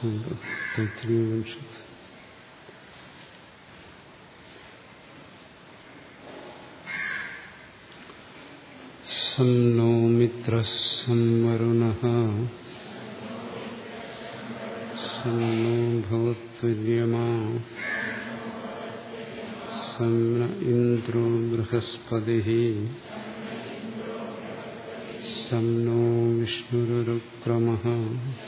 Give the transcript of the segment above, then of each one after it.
തൈത്രീയവംശത്ത് സം നോ മിത്ര സം വരുണ സം നോ ഭവത്വര്യമാ സം ന ഇന്ദ്രോ ബൃഹസ്പതി സം നോ വിഷ്ണുരുക്രമ നമോ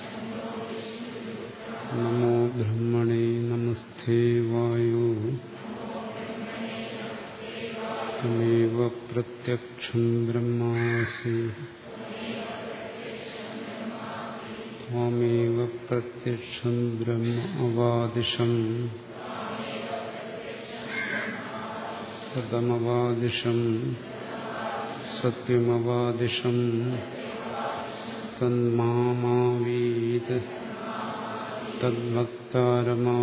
പ്രത്യക്ഷം ബ്രഹ്മ അവാദിഷം. സതമവാദിഷം സത്യമവാദിഷം തന്മാമാവീത് തദ്ഭക്താരമാവീത്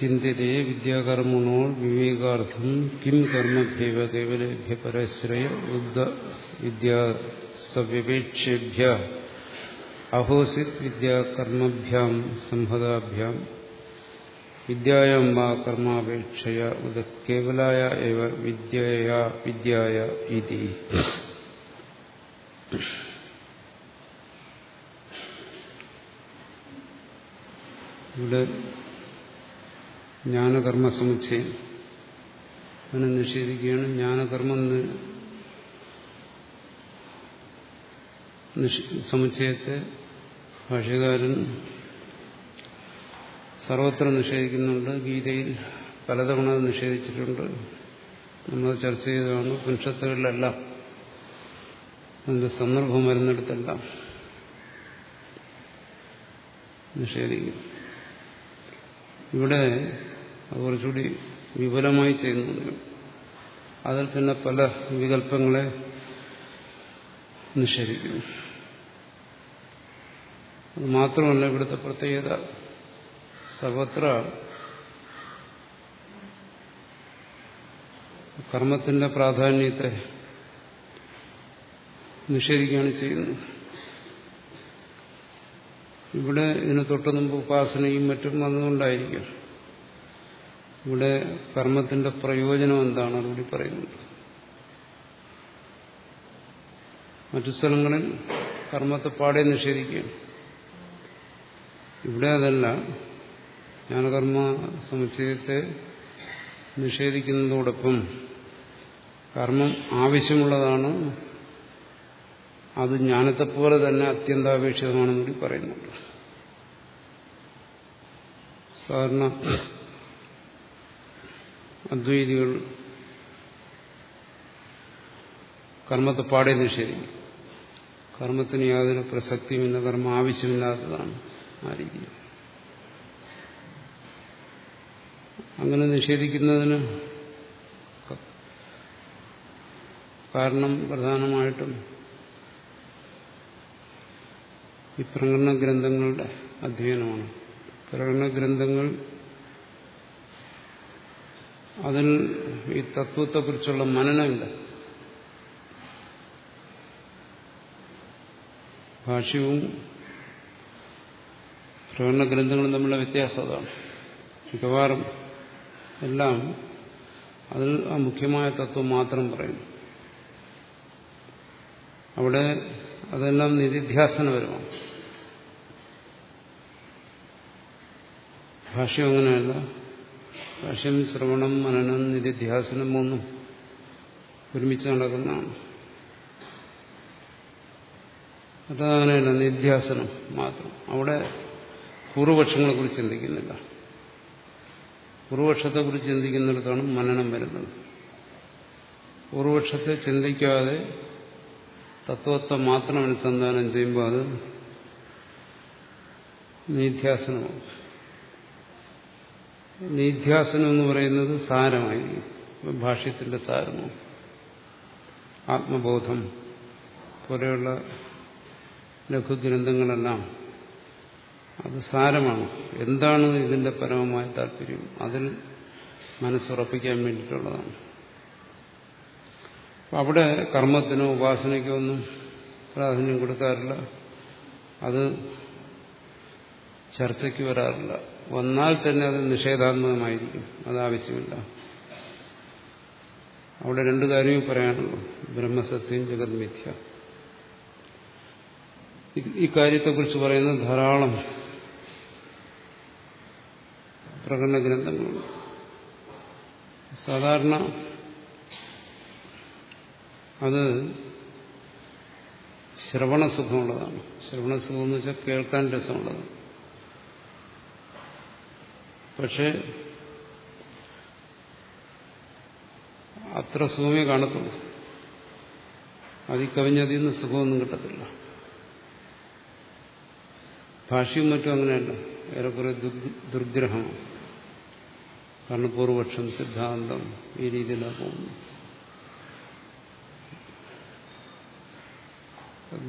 ഇത്രേതചിന്യതേ വിദ്യാകർമ്മണോ വിവേകാർത്ഥം കിം കർമ്മഭ്യവ കേവലേഭ്യ പരശ്രയ ബുദ്ധ വിദ്യാസവ്യപേക്ഷേഭ്യ അഹോസിത് വിദ്യാകർമ്മഭ്യാം സംഹതാഭ്യാം വിദ്യായാം വാ കർമാപേക്ഷയ ഉത കേവലായ എവ വിദ്യയാ വിദ്യായ ഇതി ഇവിടെ ജ്ഞാനകർമ്മ സമുച്ചയം അതിനെ നിഷേധിക്കുകയാണ്. ജ്ഞാനകർമ്മം സമുച്ചയത്തെ ഭാഷകാരൻ സർവത്ര നിഷേധിക്കുന്നുണ്ട്. ഗീതയിൽ പലതവണ നിഷേധിച്ചിട്ടുണ്ട്. നമ്മൾ ചർച്ച ചെയ്തതാണ്. ഉപനിഷത്തുകളിലെല്ലാം അതിന്റെ സന്ദർഭം വരുന്നിടത്തെല്ലാം നിഷേധിക്കും. ഇവിടെ അത് കുറച്ചുകൂടി വിപുലമായി ചെയ്യുന്നു. അതിൽ തന്നെ പല വികല്പങ്ങളെ നിഷേധിക്കുന്നു. അത് മാത്രമല്ല ഇവിടുത്തെ പ്രത്യേകത സർവത്ര കർമ്മത്തിന്റെ പ്രാധാന്യത്തെ നിഷേധിക്കുകയാണ് ചെയ്യുന്നത്. ഇവിടെ ഇതിന് തൊട്ടു മുമ്പ് ഉപാസനയും മറ്റും വന്നുകൊണ്ടായിരിക്കും ഇവിടെ കർമ്മത്തിന്റെ പ്രയോജനം എന്താണ് അതുകൂടി പറയുന്നുണ്ട്. മറ്റു സ്ഥലങ്ങളിൽ കർമ്മത്തെ പാടെ നിഷേധിക്കുകയാണ്. ഇവിടെ അതല്ല ജ്ഞാനകർമ്മ സമുച്ചയത്തെ നിഷേധിക്കുന്നതോടൊപ്പം കർമ്മം ആവശ്യമുള്ളതാണ് അത് ജ്ഞാനത്തെപ്പോലെ തന്നെ അത്യന്താപേക്ഷിതമാണെന്ന് കൂടി പറയുന്നുണ്ട്. സാധാരണ അദ്വൈതികൾ കർമ്മത്തെ പാടെ നിഷേധിക്കും കർമ്മത്തിന് യാതൊരു പ്രസക്തിയുമില്ല കർമ്മം ആവശ്യമില്ലാത്തതാണ് ആ രീതിയിൽ അങ്ങനെ നിഷേധിക്കുന്നതിന് കാരണം പ്രധാനമായിട്ടും ഈ പ്രകടന ഗ്രന്ഥങ്ങളുടെ അധ്യയനമാണ്. പ്രകടന ഗ്രന്ഥങ്ങൾ അതിൽ ഈ തത്വത്തെക്കുറിച്ചുള്ള മനനമില്ല ഭാഷ്യവും പ്രകടന ഗ്രന്ഥങ്ങളും തമ്മിലുള്ള വ്യത്യാസം അതാണ്. മിക്കവാറും എല്ലാം അതിൽ ആ മുഖ്യമായ തത്വം മാത്രം പറയുന്നു. അവിടെ അതെല്ലാം നിധിധ്യാസനപരമാണ് ഭാഷ്യം അങ്ങനെയല്ല. ഭാഷ്യം ശ്രവണം മനനം നിധിധ്യാസനം ഒന്നും ഒരുമിച്ച് നടക്കുന്നതാണ്. അതങ്ങനെയല്ല നിധ്യാസനം മാത്രം. അവിടെ പൂർവപക്ഷങ്ങളെ കുറിച്ച് ചിന്തിക്കുന്നില്ല. പൂർവപക്ഷത്തെ കുറിച്ച് ചിന്തിക്കുന്നിടത്താണ് മനനം വരുന്നത്. പൂർവപക്ഷത്തെ ചിന്തിക്കാതെ തത്വത്തെ മാത്രം അനുസന്ധാനം ചെയ്യുമ്പോൾ അത് നീധ്യാസനമാവും നീധ്യാസനം എന്ന് പറയുന്നത് സാരമായിരിക്കും ഭാഷ്യത്തിന്റെ സാരമാണ് ആത്മബോധം. പോലെയുള്ള ലഘുഗ്രന്ഥങ്ങളെല്ലാം അത് സാരമാണ്. എന്താണ് ഇതിന്റെ പരമമായ താല്പര്യം? അതിൽ മനസ്സുറപ്പിക്കാൻ വേണ്ടിയിട്ടുള്ളതാണ്. അവിടെ കർമ്മത്തിനോ ഉപാസനയ്ക്കോ ഒന്നും പ്രാധാന്യം കൊടുക്കാറില്ല. അത് ചർച്ചയ്ക്ക് വരാറില്ല. വന്നാൽ തന്നെ അത് നിഷേധാത്മകമായിരിക്കും. അത് ആവശ്യമില്ല അവിടെ രണ്ടു കാര്യമേ പറയാനുള്ളൂ. ബ്രഹ്മസത്യം ജഗത് മിഥ്യ. ഈ കാര്യത്തെക്കുറിച്ച് പറയുന്ന ധാരാളം പ്രകടന ഗ്രന്ഥങ്ങളുണ്ട്. സാധാരണ അത് ശ്രവണസുഖമുള്ളതാണ്. ശ്രവണസുഖം എന്ന് വെച്ചാൽ കേൾക്കാൻ രസമുള്ളതാണ്. പക്ഷേ അത്ര സുഖമേ കാണത്തുള്ളൂ. അതിൽ കവിഞ്ഞതിൽ നിന്ന് സുഖമൊന്നും കിട്ടത്തില്ല. ഭാഷയും മറ്റും അങ്ങനെയല്ല. ഏറെക്കുറെ ദുർഗ്രഹമാണ്. കാരണം പൂർവപക്ഷം സിദ്ധാന്തം ഈ രീതിയിലാണ് പോകുന്നു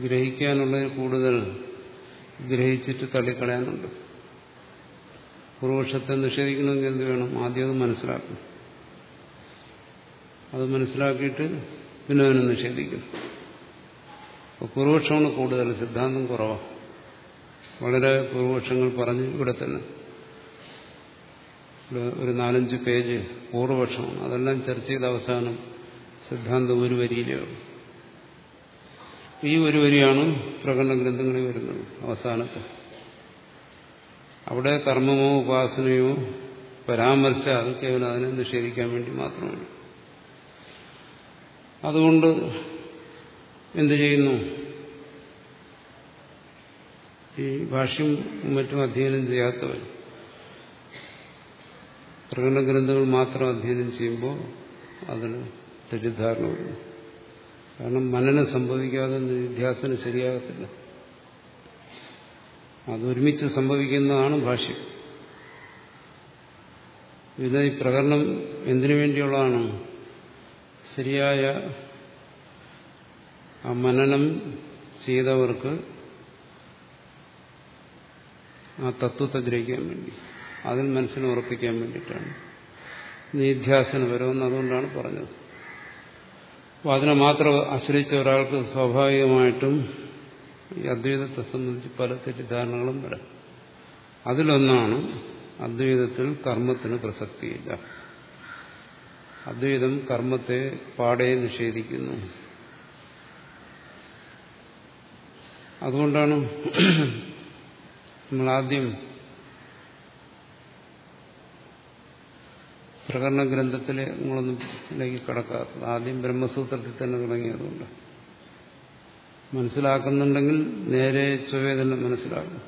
ഗ്രഹിക്കാനുള്ളതിൽ കൂടുതൽ ഗ്രഹിച്ചിട്ട് തള്ളിക്കളയാനുണ്ട്. പൂർവപക്ഷത്തെ നിഷേധിക്കണമെങ്കിൽ എന്ത് വേണം? ആദ്യം അത് മനസ്സിലാക്കും അത് മനസ്സിലാക്കിയിട്ട് പിന്നെ അവനെ നിഷേധിക്കും അപ്പോൾ പൂർവപക്ഷമാണ് കൂടുതൽ സിദ്ധാന്തം കുറവാണ് വളരെ പൂർവപക്ഷങ്ങൾ പറഞ്ഞ് ഇവിടെ തന്നെ. ഒരു നാലഞ്ച് പേജ് പൂർവപക്ഷമാണ്. അതെല്ലാം ചർച്ച ചെയ്ത അവസാനം സിദ്ധാന്തം ഒരു വരിയിലേ ഈ ഒരു വരിയാണ് പ്രകടന ഗ്രന്ഥങ്ങളിൽ വരുന്നത് അവസാനത്തെ. അവിടെ കർമ്മമോ ഉപാസനയോ പരാമർശ അത് കേവലം അതിനെ നിഷേധിക്കാൻ വേണ്ടി മാത്രമാണ്. അതുകൊണ്ട് എന്തു ചെയ്യുന്നു? ഈ ഭാഷ്യം മറ്റും അധ്യയനം ചെയ്യാത്തവർ പ്രകടന ഗ്രന്ഥങ്ങൾ മാത്രം അധ്യയനം ചെയ്യുമ്പോൾ അതിന് തെറ്റിദ്ധാരണ വരുന്നു. കാരണം മനനം സംഭവിക്കാതെ നിധ്യാസനം ശരിയാകത്തില്ല. അതൊരുമിച്ച് സംഭവിക്കുന്നതാണ് ഭാഷ്യം. ഇത് ഈ പ്രകടനം എന്തിനു വേണ്ടിയുള്ളതാണ്? ശരിയായ ആ മനനം ചെയ്തവർക്ക് ആ തത്വത്തെ ഗ്രഹിക്കാൻ വേണ്ടി അതിൽ മനസ്സിനെ ഉറപ്പിക്കാൻ വേണ്ടിയിട്ടാണ്. നിധ്യാസനപരമെന്ന് അതുകൊണ്ടാണ് പറഞ്ഞത്. അപ്പോൾ അതിനെ മാത്രം ആശ്രയിച്ച ഒരാൾക്ക് സ്വാഭാവികമായിട്ടും ഈ അദ്വൈതത്തെ സംബന്ധിച്ച് പല തെറ്റിദ്ധാരണകളും വരാം. അതിലൊന്നാണ് അദ്വൈതത്തിൽ കർമ്മത്തിന് പ്രസക്തിയില്ല. അദ്വൈതം കർമ്മത്തെ പാടെ നിഷേധിക്കുന്നു. അതുകൊണ്ടാണ് നമ്മളാദ്യം ആദ്യം ഗ്രന്ഥത്തിലെ ഗ്രന്ഥത്തിലെ നിങ്ങളൊന്നിലേക്ക് കടക്കാത്തത്. ആദ്യം ബ്രഹ്മസൂത്രത്തിൽ തന്നെ തുടങ്ങിയതുകൊണ്ട്. മനസ്സിലാക്കുന്നുണ്ടെങ്കിൽ നേരെ ചൊവ്വേ തന്നെ മനസ്സിലാക്കും.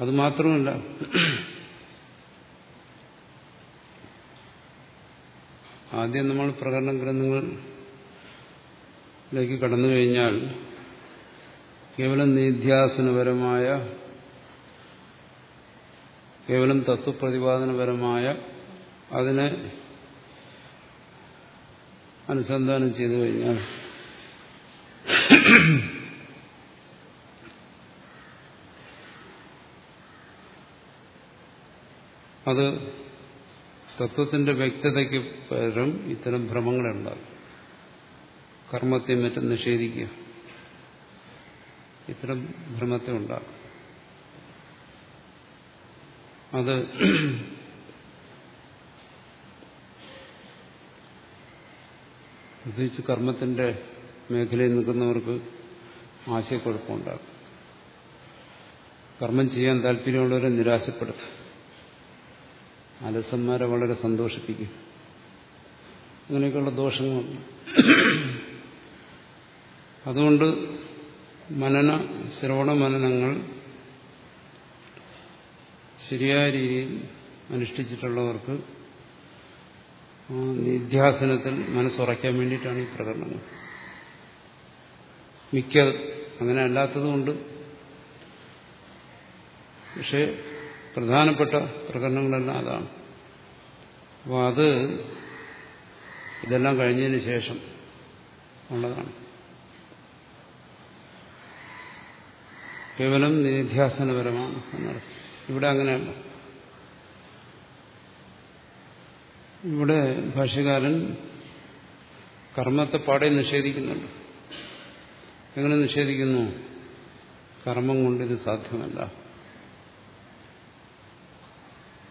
അത് മാത്രമല്ല ആദ്യം നമ്മൾ പ്രകടന ഗ്രന്ഥങ്ങളിലേക്ക് കടന്നു കഴിഞ്ഞാൽ കേവലം നിധ്യാസനപരമായ കേവലം തത്വപ്രതിപാദനപരമായ അതിനെ അനുസന്ധാനം ചെയ്തു കഴിഞ്ഞാൽ അത് തത്വത്തിന്റെ വ്യക്തതയ്ക്ക് പകരം ഇത്തരം ഭ്രമങ്ങളുണ്ടാകും കർമ്മത്തെ മറ്റും നിഷേധിക്കുക. ഇത്തരം ഭ്രമത്തെ ഉണ്ടാകും അത് പ്രത്യേകിച്ച് കർമ്മത്തിന്റെ മേഖലയിൽ നിൽക്കുന്നവർക്ക് ആശയക്കുഴപ്പമുണ്ടാകും കർമ്മം ചെയ്യാൻ താല്പര്യമുള്ളവരെ നിരാശപ്പെടുത്തും. അലസന്മാരെ വളരെ സന്തോഷിപ്പിക്കും. അങ്ങനെയൊക്കെയുള്ള ദോഷങ്ങളുണ്ട്. അതുകൊണ്ട് മനന ശ്രവണ മനനങ്ങൾ ശരിയായ രീതിയിൽ അനുഷ്ഠിച്ചിട്ടുള്ളവർക്ക് നിധ്യാസനത്തിൽ മനസ്സുറയ്ക്കാൻ വേണ്ടിയിട്ടാണ് ഈ പ്രകടനങ്ങൾ. മിക്ക അങ്ങനെ അല്ലാത്തതുകൊണ്ട് പക്ഷേ പ്രധാനപ്പെട്ട പ്രകടനങ്ങളെല്ലാം അതാണ്. അപ്പോൾ അത് ഇതെല്ലാം കഴിഞ്ഞതിന് ശേഷം ഉള്ളതാണ്. കേവലം നിധ്യാസനപരമാണ് എന്നർത്ഥം ഇവിടെ അങ്ങനെയല്ല. ഇവിടെ ഭാഷ്യകാരൻ കർമ്മത്തെ പാടെ നിഷേധിക്കുന്നുണ്ട്. എങ്ങനെ നിഷേധിക്കുന്നു? കർമ്മം കൊണ്ട് ഇത് സാധ്യമല്ല.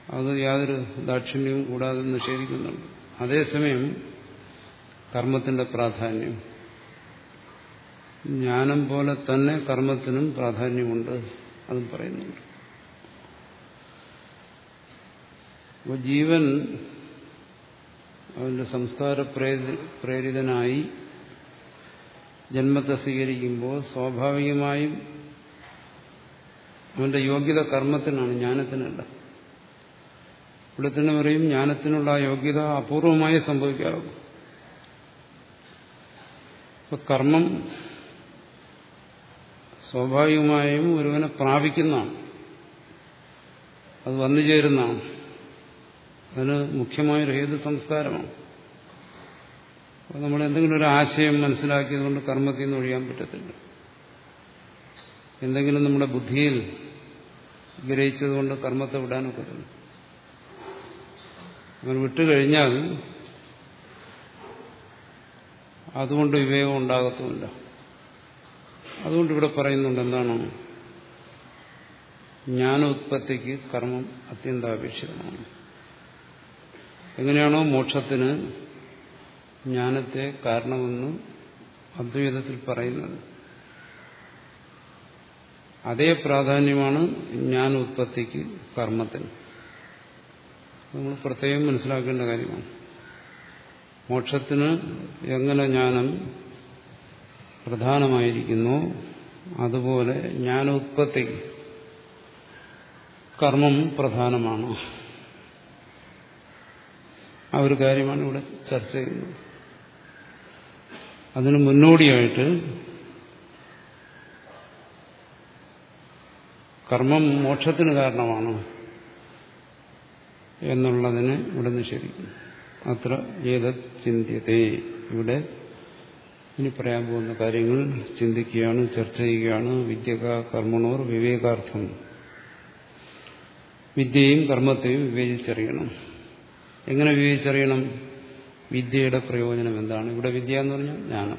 അത് യാതൊരു ദാക്ഷിണ്യവും കൂടാതെ നിഷേധിക്കുന്നുണ്ട്. അതേസമയം കർമ്മത്തിന്റെ പ്രാധാന്യം. ജ്ഞാനം പോലെ തന്നെ കർമ്മത്തിനും പ്രാധാന്യമുണ്ട് അതും പറയുന്നുണ്ട്. ജീവൻ അവന്റെ സംസ്കാര പ്രേരിതനായി ജന്മത്തെ സ്വീകരിക്കുമ്പോൾ സ്വാഭാവികമായും അവന്റെ യോഗ്യത കർമ്മത്തിനാണ് ജ്ഞാനത്തിനല്ല. ഇവിടെ തന്നെ പറയും ജ്ഞാനത്തിനുള്ള യോഗ്യത അപൂർവമായി സംഭവിക്കാറുള്ളൂ ഇപ്പൊ കർമ്മം സ്വാഭാവികമായും ഒരുവനെ പ്രാപിക്കുന്നതാണ്. അത് വന്നു ചേരുന്നതാണ്. അതിന് മുഖ്യമായൊരു ഹേതു സംസ്കാരമാണ്. അപ്പോൾ നമ്മൾ എന്തെങ്കിലും ഒരു ആശയം മനസ്സിലാക്കിയത് കൊണ്ട് കർമ്മത്തിൽ നിന്ന് ഒഴിയാൻ പറ്റത്തില്ല. എന്തെങ്കിലും നമ്മുടെ ബുദ്ധിയിൽ ഗ്രഹിച്ചതുകൊണ്ട് കർമ്മത്തെ വിടാനൊക്കെ അങ്ങനെ വിട്ടുകഴിഞ്ഞാൽ അതുകൊണ്ട് വിവേകം ഉണ്ടാകത്തുമില്ല. അതുകൊണ്ട് ഇവിടെ പറയുന്നുണ്ട് എന്താണ്? ജ്ഞാനോത്പത്തിക്ക് കർമ്മം അത്യന്താപേക്ഷിതമാണ്. എങ്ങനെയാണോ മോക്ഷത്തിന് ജ്ഞാനത്തെ കാരണമെന്നും അദ്വൈതത്തിൽ പറയുന്നത്. അതേ പ്രാധാന്യമാണ് ജ്ഞാനോത്പത്തിക്ക് കർമ്മത്തിന് നമ്മൾ പ്രത്യേകം മനസ്സിലാക്കേണ്ട കാര്യമാണ്. മോക്ഷത്തിന് എങ്ങനെ ജ്ഞാനം പ്രധാനമായിരിക്കുന്നു അതുപോലെ ജ്ഞാനോത്പത്തിക്ക് കർമ്മം പ്രധാനമാണ്? ആ ഒരു കാര്യമാണ് ഇവിടെ ചർച്ച ചെയ്യുന്നത്. അതിന് മുന്നോടിയായിട്ട് കർമ്മം മോക്ഷത്തിന് കാരണമാണ് എന്നുള്ളതിനെ ഇവിടെ നിഷേധിക്കുന്നു അത്ര ഏത് ചിന്തിയതേ. ഇവിടെ ഇനി പറയാൻ പോകുന്ന കാര്യങ്ങൾ ചിന്തിക്കുകയാണ് ചർച്ച ചെയ്യുകയാണ്. വിദ്യക കർമ്മണോർ വിവേകാർത്ഥം. വിദ്യയും കർമ്മത്തെയും വിവേചിച്ചറിയണം. എങ്ങനെ വിവേചിച്ചറിയണം? വിദ്യയുടെ പ്രയോജനം എന്താണ്? ഇവിടെ വിദ്യ എന്ന് പറഞ്ഞാൽ ജ്ഞാനം.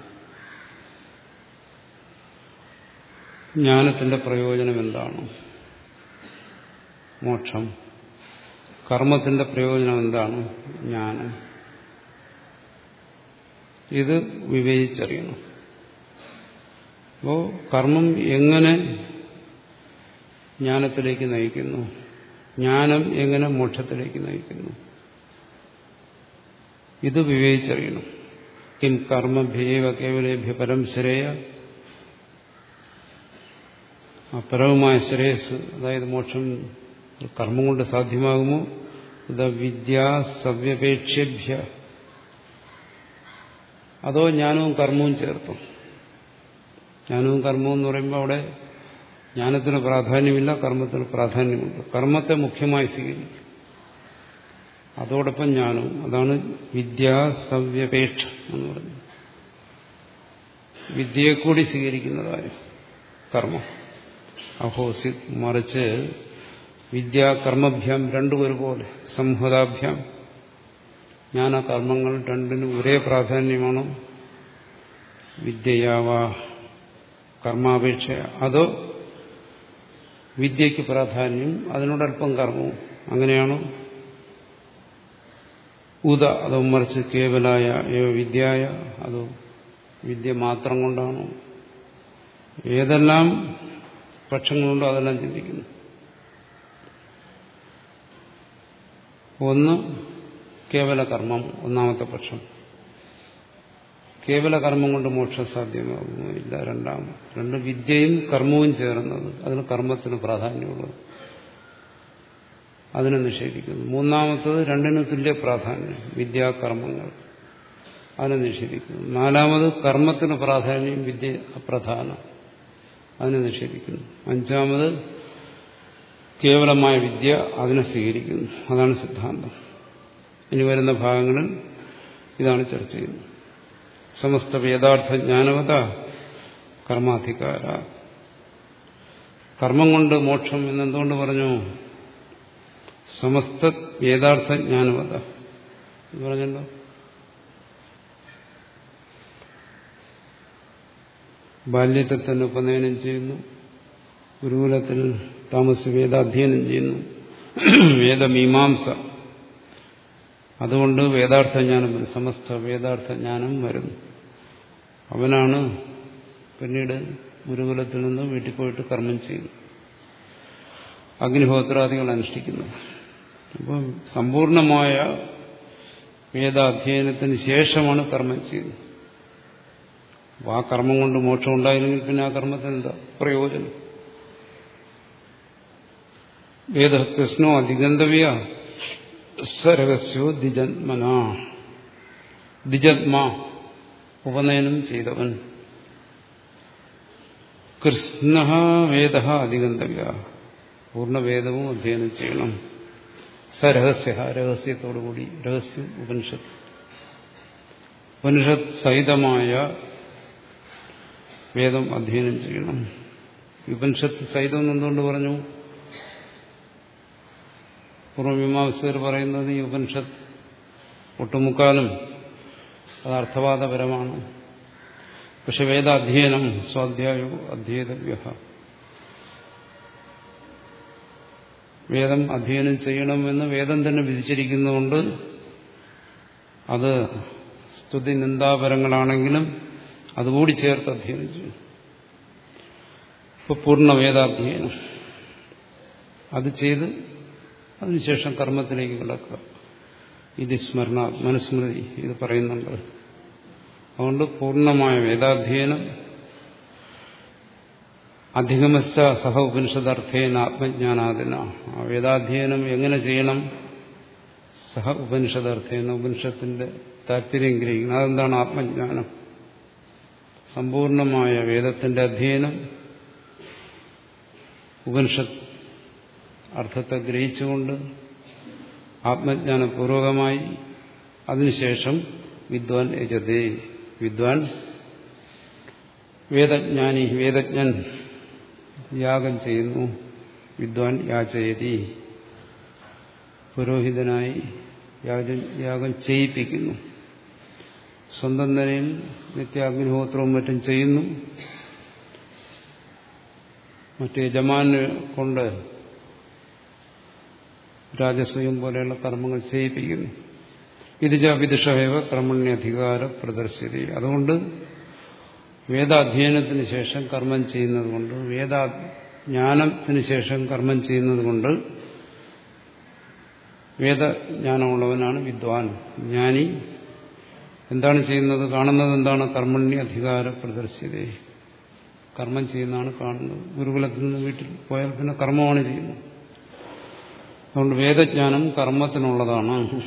ജ്ഞാനത്തിന്റെ പ്രയോജനം എന്താണ്? മോക്ഷം. കർമ്മത്തിന്റെ പ്രയോജനം എന്താണ്? ജ്ഞാനം. ഇത് വിവേചിച്ചറിയണം. അപ്പോ കർമ്മം എങ്ങനെ ജ്ഞാനത്തിലേക്ക് നയിക്കുന്നു? ജ്ഞാനം എങ്ങനെ മോക്ഷത്തിലേക്ക് നയിക്കുന്നു? ഇത് വിവേചിച്ചറിയണം. കിം ഭേവ കേവലേഭ്യ പരം ശ്രേയ. അപരവുമായ പരവുമായ ശ്രേയസ് അതായത് മോക്ഷം കർമ്മം കൊണ്ട് സാധ്യമാകുമോ? ഇത് വിദ്യാ സവ്യപേക്ഷഭ്യ. അതോ ജ്ഞാനവും കർമ്മവും ചേർത്തു? ജ്ഞാനവും കർമ്മവും എന്ന് പറയുമ്പോൾ അവിടെ ജ്ഞാനത്തിന് പ്രാധാന്യമില്ല കർമ്മത്തിന് പ്രാധാന്യമുണ്ട്. കർമ്മത്തെ മുഖ്യമായി സ്വീകരിക്കും. അതോടൊപ്പം ജ്ഞാനവും അതാണ് വിദ്യാസവ്യപേക്ഷ എന്ന് പറയുന്നത്. വിദ്യയെ കൂടി സ്വീകരിക്കുന്നതായ കർമ്മം. അഹോസി മറിച്ച് വിദ്യാ കർമ്മഭ്യാം രണ്ടും ഒരുപോലെ സംഹതാഭ്യാം. ജ്ഞാന കർമ്മങ്ങൾ രണ്ടിനും ഒരേ പ്രാധാന്യമാണ്. വിദ്യയാവാ കർമാപേക്ഷ. അതോ വിദ്യയ്ക്ക് പ്രാധാന്യം അതിനോടൊപ്പം കർമ്മവും. അങ്ങനെയാണോ? ഉദ അതോ മറിച്ച് കേവലായ വിദ്യായ അതോ വിദ്യ മാത്രം കൊണ്ടാണ്? ഏതെല്ലാം പക്ഷങ്ങളുണ്ടോ അതെല്ലാം ചിന്തിക്കുന്നു. ഒന്ന് കേവല കർമ്മം ഒന്നാമത്തെ പക്ഷം. കേവല കർമ്മം കൊണ്ട് മോക്ഷം സാധ്യമാകുന്നു ഇല്ല രണ്ടാമത് രണ്ട് വിദ്യയും കർമ്മവും ചേർന്നത് അതിന് കർമ്മത്തിന് പ്രാധാന്യമുള്ളത്. അതിനെ നിഷേധിക്കുന്നു. മൂന്നാമത്തത് രണ്ടിനും തുല്യ പ്രാധാന്യം വിദ്യാകർമ്മങ്ങൾ. അതിനെ നിഷേധിക്കുന്നു. നാലാമത് കർമ്മത്തിന് പ്രാധാന്യം വിദ്യ അപ്രധാനം അതിനെ നിഷേധിക്കുന്നു. അഞ്ചാമത് കേവലമായ വിദ്യ അതിനെ സ്വീകരിക്കുന്നു. അതാണ് സിദ്ധാന്തം. ഇനി വരുന്ന ഭാഗങ്ങളിൽ ഇതാണ് ചർച്ച ചെയ്യുന്നത്. സമസ്ത വേദാർത്ഥ ജ്ഞാനവത കർമാധികാര. കർമ്മം കൊണ്ട് മോക്ഷം എന്നെന്തുകൊണ്ട് പറഞ്ഞു? സമസ്ത വേദാർത്ഥ ജ്ഞാനവത. എന്ന് പറഞ്ഞല്ലോ. ബാല്യത്തിൽ തന്നെ ഉപനയനം ചെയ്യുന്നു. ഗുരുകുലത്തിൽ താമസിച്ച് വേദാധ്യയനം ചെയ്യുന്നു. വേദമീമാംസ. അതുകൊണ്ട് വേദാർത്ഥ ജ്ഞാനം വരും സമസ്ത വേദാർത്ഥ ജ്ഞാനം വരുന്നു. അവനാണ് പിന്നീട് ഗുരുകുലത്തിൽ നിന്ന് വീട്ടിൽ പോയിട്ട് കർമ്മം ചെയ്യുന്നു. അഗ്നിഹോത്രാദികൾ അനുഷ്ഠിക്കുന്നു. അപ്പം സമ്പൂർണമായ വേദാധ്യയനത്തിന് ശേഷമാണ് കർമ്മം ചെയ്യുന്നത് അപ്പോൾ ആ കർമ്മം കൊണ്ട് മോക്ഷം ഉണ്ടായില്ലെങ്കിൽ പിന്നെ ആ കർമ്മത്തിന് എന്താ പ്രയോജനം? വേദ കൃഷ്ണോ അധിഗന്ധവ്യ സരഹസ്യോ ദ്വിജന്മന. ദ്വിജന്മ ഉപനയനം ചെയ്തവൻ. കൃഷ്ണ വേദ പൂർണ പൂർണവേദവും അധ്യയനം ചെയ്യണം. സരഹസ്യ രഹസ്യത്തോടുകൂടി രഹസ്യം ഉപനിഷത്ത്. ഉപനിഷത്ത് സഹിതമായ വേദം അധ്യയനം ചെയ്യണം. ഉപനിഷത്ത് സഹിതം എന്തുകൊണ്ട് പറഞ്ഞു? പൂർവമീമാംസകർ പറയുന്നത് ഈ ഉപനിഷത്ത് ഒട്ടുമുക്കാലും അത് അർത്ഥവാദപരമാണ്. പക്ഷെ വേദാധ്യയനം സ്വാധ്യായോ അധ്യേതവ്യ വേദം അധ്യയനം ചെയ്യണമെന്ന് വേദം തന്നെ വിധിച്ചിരിക്കുന്നതുകൊണ്ട് അത് സ്തുതി നിന്ദാപരങ്ങളാണെങ്കിലും അതുകൂടി ചേർത്ത് അധ്യയനം ചെയ്യും. ഇപ്പൊ പൂർണ വേദാധ്യയനം. അത് ചെയ്ത് അതിനുശേഷം കർമ്മത്തിലേക്ക് കിടക്കുക. ഇത് സ്മരണ മനുസ്മൃതി ഇത് പറയുന്നുണ്ട്. അതുകൊണ്ട് പൂർണമായ വേദാധ്യയനം അധികമശ സഹ ഉപനിഷദർത്ഥേന ആത്മജ്ഞാനാദിന വേദാധ്യയനം എങ്ങനെ ചെയ്യണം? സഹ ഉപനിഷദർത്ഥേന ഉപനിഷത്തിന്റെ താല്പര്യം ഗ്രഹിക്കണം. അതെന്താണ് ആത്മജ്ഞാനം? സമ്പൂർണമായ വേദത്തിന്റെ അധ്യയനം ഉപനിഷത്ത് അർത്ഥത്തെ ഗ്രഹിച്ചുകൊണ്ട് ആത്മജ്ഞാനപൂർവകമായി അതിനുശേഷം വിദ്വാൻ യജതേ. വിദ്വാൻ വേദജ്ഞാനി വേദജ്ഞൻ. യാഗം ചെയ്യുന്നു. വിദ്വാൻ യാചയതി. പുരോഹിതനായി യാഗം ചെയ്യിപ്പിക്കുന്നു. സ്വന്തം നിലയിൽ നിത്യാഗ്നിഹോത്രവും മറ്റും ചെയ്യുന്നു. മറ്റ് യജമാനെ കൊണ്ട് രാജസ്വയം പോലെയുള്ള കർമ്മങ്ങൾ ചെയ്യിപ്പിക്കുന്നു. ഇത് ജാവിദുഷേവ കർമ്മണ്യധികാര പ്രദർശിതി അതുകൊണ്ട് വേദാധ്യയനത്തിന് ശേഷം കർമ്മം ചെയ്യുന്നത് കൊണ്ട് വേദാജ്ഞാനത്തിന് ശേഷം കർമ്മം ചെയ്യുന്നത് കൊണ്ട് വേദജ്ഞാനമുള്ളവനാണ് വിദ്വാൻ ജ്ഞാനി. എന്താണ് ചെയ്യുന്നത്? കാണുന്നത് എന്താണ്? കർമ്മണ്യ അധികാര പ്രദർശിത. കർമ്മം ചെയ്യുന്നതാണ് കാണുന്നത്. ഗുരുകുലത്തിൽ നിന്ന് വീട്ടിൽ പോയാൽ പിന്നെ കർമ്മമാണ് ചെയ്യുന്നത്. അതുകൊണ്ട് വേദജ്ഞാനം കർമ്മത്തിനുള്ളതാണ്.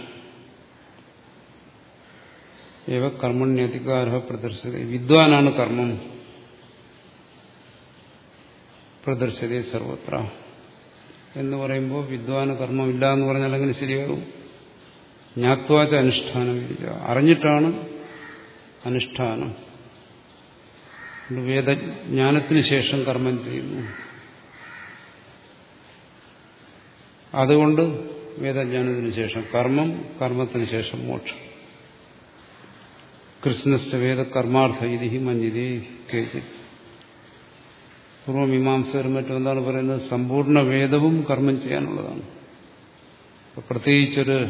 ഏവ കർമ്മണ്യധികാര പ്രദർശിത വിദ്വാനാണ് കർമ്മം. പ്രദർശിതേ സർവത്ര. എന്ന് പറയുമ്പോൾ വിദ്വാന് കർമ്മമില്ല എന്ന് പറഞ്ഞാൽ അങ്ങനെ ശരിയാകും. ജ്ഞാത്വാച അനുഷ്ഠാനം അറിഞ്ഞിട്ടാണ് അനുഷ്ഠാനം. വേദജ്ഞാനത്തിന് ശേഷം കർമ്മം ചെയ്യുന്നു. അതുകൊണ്ട് വേദജ്ഞാനത്തിന് ശേഷം കർമ്മം കർമ്മത്തിന് ശേഷം മോക്ഷം. കൃഷ്ണസ്ഥ കർമാർത്ഥ ഇതി മഞ്ഞിതേ കേജി പൂർവമീമാംസകരും മറ്റും എന്താണ് പറയുന്നത്? സമ്പൂർണ വേദവും കർമ്മം ചെയ്യാനുള്ളതാണ്. പ്രത്യേകിച്ചൊരു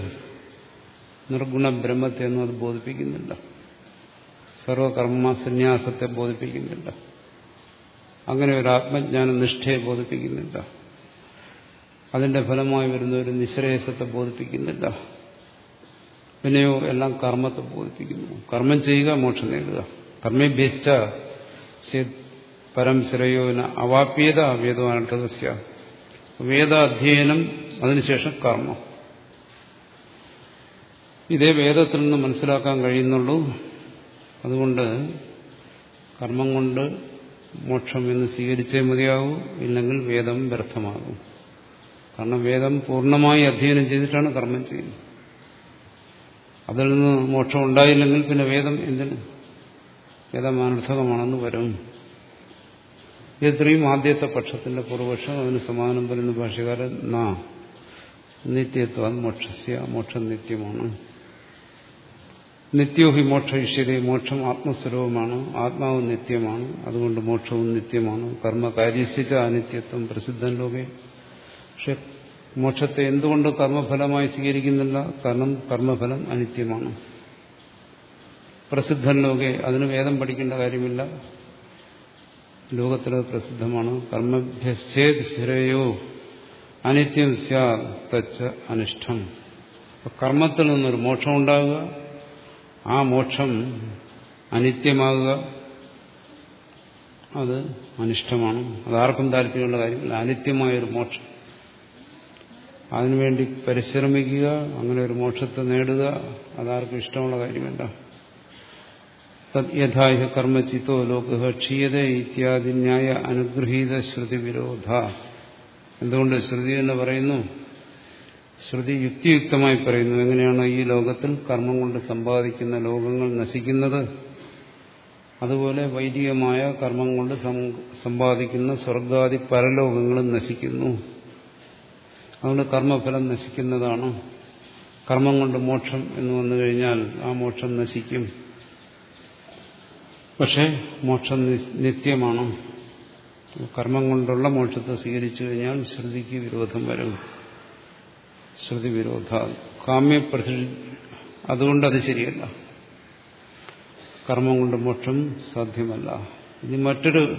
നിർഗുണ ബ്രഹ്മത്തെ ഒന്നും അത് ബോധിപ്പിക്കുന്നില്ല. സർവകർമ്മ സന്യാസത്തെ ബോധിപ്പിക്കുന്നില്ല. അങ്ങനെ ഒരു ആത്മജ്ഞാന നിഷ്ഠയെ ബോധിപ്പിക്കുന്നില്ല. അതിന്റെ ഫലമായി വരുന്ന ഒരു നിശ്രേയസത്തെ ബോധിപ്പിക്കുന്നില്ല. പിന്നെയോ എല്ലാം കർമ്മത്തെ ബോധിപ്പിക്കുന്നു. കർമ്മം ചെയ്യുക മോക്ഷം നേടുക. കർമ്മഭ്യസ്ത പരം ശ്രേയോന അവാപ്യത വേദവാനർത്ഥസ്യ വേദാധ്യയനം അതിനുശേഷം കർമ്മം. ഇതേ വേദത്തിൽ നിന്ന് മനസ്സിലാക്കാൻ കഴിയുന്നുള്ളൂ. അതുകൊണ്ട് കർമ്മം കൊണ്ട് മോക്ഷം എന്ന് സ്വീകരിച്ചേ മതിയാകൂ ഇല്ലെങ്കിൽ വേദം വ്യർത്ഥമാകും. കാരണം വേദം പൂർണമായി അധ്യയനം ചെയ്തിട്ടാണ് കർമ്മം ചെയ്യുന്നത്. അതിൽ നിന്ന് മോക്ഷം ഉണ്ടായില്ലെങ്കിൽ പിന്നെ വേദം എന്തിന്? വേദം അനർത്ഥകമാണെന്ന് വരും. ഇത്രയും ആദ്യത്തെ പക്ഷത്തിന്റെ പൂർവപക്ഷം അതിന് സമാനം പറയുന്ന ഭാഷകാരൻ നാ. നിത്യത്വ മോക്ഷസ്യ മോക്ഷം നിത്യമാണ്. നിത്യോഹി മോക്ഷ ഈശ്വരി മോക്ഷം ആത്മസ്വരൂപമാണ് ആത്മാവ് നിത്യമാണ് അതുകൊണ്ട് മോക്ഷവും നിത്യമാണ്. കർമ്മകാര്യസ്ഥിച്ച അനിത്യത്വം പ്രസിദ്ധൻ ലോകെ. പക്ഷെ മോക്ഷത്തെ എന്തുകൊണ്ട് കർമ്മഫലമായി സ്വീകരിക്കുന്നില്ല? കാരണം കർമ്മഫലം അനിത്യമാണ്. പ്രസിദ്ധൻ ലോകെ അതിന് വേദം പഠിക്കേണ്ട കാര്യമില്ല. ലോകത്തിൽ പ്രസിദ്ധമാണ്. കർമ്മഭ്യശ്ചേത് ശ്രേയോ അനിത്യം സ്യാച്ച അനിഷ്ടം. കർമ്മത്തിൽ നിന്നൊരു മോക്ഷം ഉണ്ടാകുക ആ മോക്ഷം അനിത്യമാകുക അത് അനിഷ്ടമാണ്. അതാർക്കും താല്പര്യമുള്ള കാര്യമില്ല. അനിത്യമായൊരു മോക്ഷം. അതിനുവേണ്ടി പരിശ്രമിക്കുക അങ്ങനെ ഒരു മോക്ഷത്തെ നേടുക അതാർക്കും ഇഷ്ടമുള്ള കാര്യമല്ല. യഥാഹ കർമ്മചിത്തോ ലോക ക്ഷീയത ഇത്യാദി ന്യായ അനുഗ്രഹീത ശ്രുതി വിരോധ. എന്തുകൊണ്ട് ശ്രുതി എന്ന് പറയുന്നു? ശ്രുതി യുക്തിയുക്തമായി പറയുന്നു എങ്ങനെയാണ് ഈ ലോകത്തിൽ കർമ്മം കൊണ്ട് സമ്പാദിക്കുന്ന ലോകങ്ങൾ നശിക്കുന്നത്? അതുപോലെ വൈദികമായ കർമ്മം കൊണ്ട് സമ്പാദിക്കുന്ന സ്വർഗാദി പരലോകങ്ങളും നശിക്കുന്നു. അതുകൊണ്ട് കർമ്മഫലം നശിക്കുന്നതാണ്. കർമ്മം കൊണ്ട് മോക്ഷം എന്ന് വന്നു കഴിഞ്ഞാൽ ആ മോക്ഷം നശിക്കും. പക്ഷേ മോക്ഷം നിത്യമാണ്? കർമ്മം കൊണ്ടുള്ള മോക്ഷത്തെ സ്വീകരിച്ചു കഴിഞ്ഞാൽ ശ്രുതിക്ക് വിരോധം വരും. ശ്രുതി വിരോധ കാമ്യപ്രതി അതുകൊണ്ട് അത് ശരിയല്ല. കർമ്മം കൊണ്ട് മോക്ഷം സാധ്യമല്ല. ഇനി മറ്റൊരു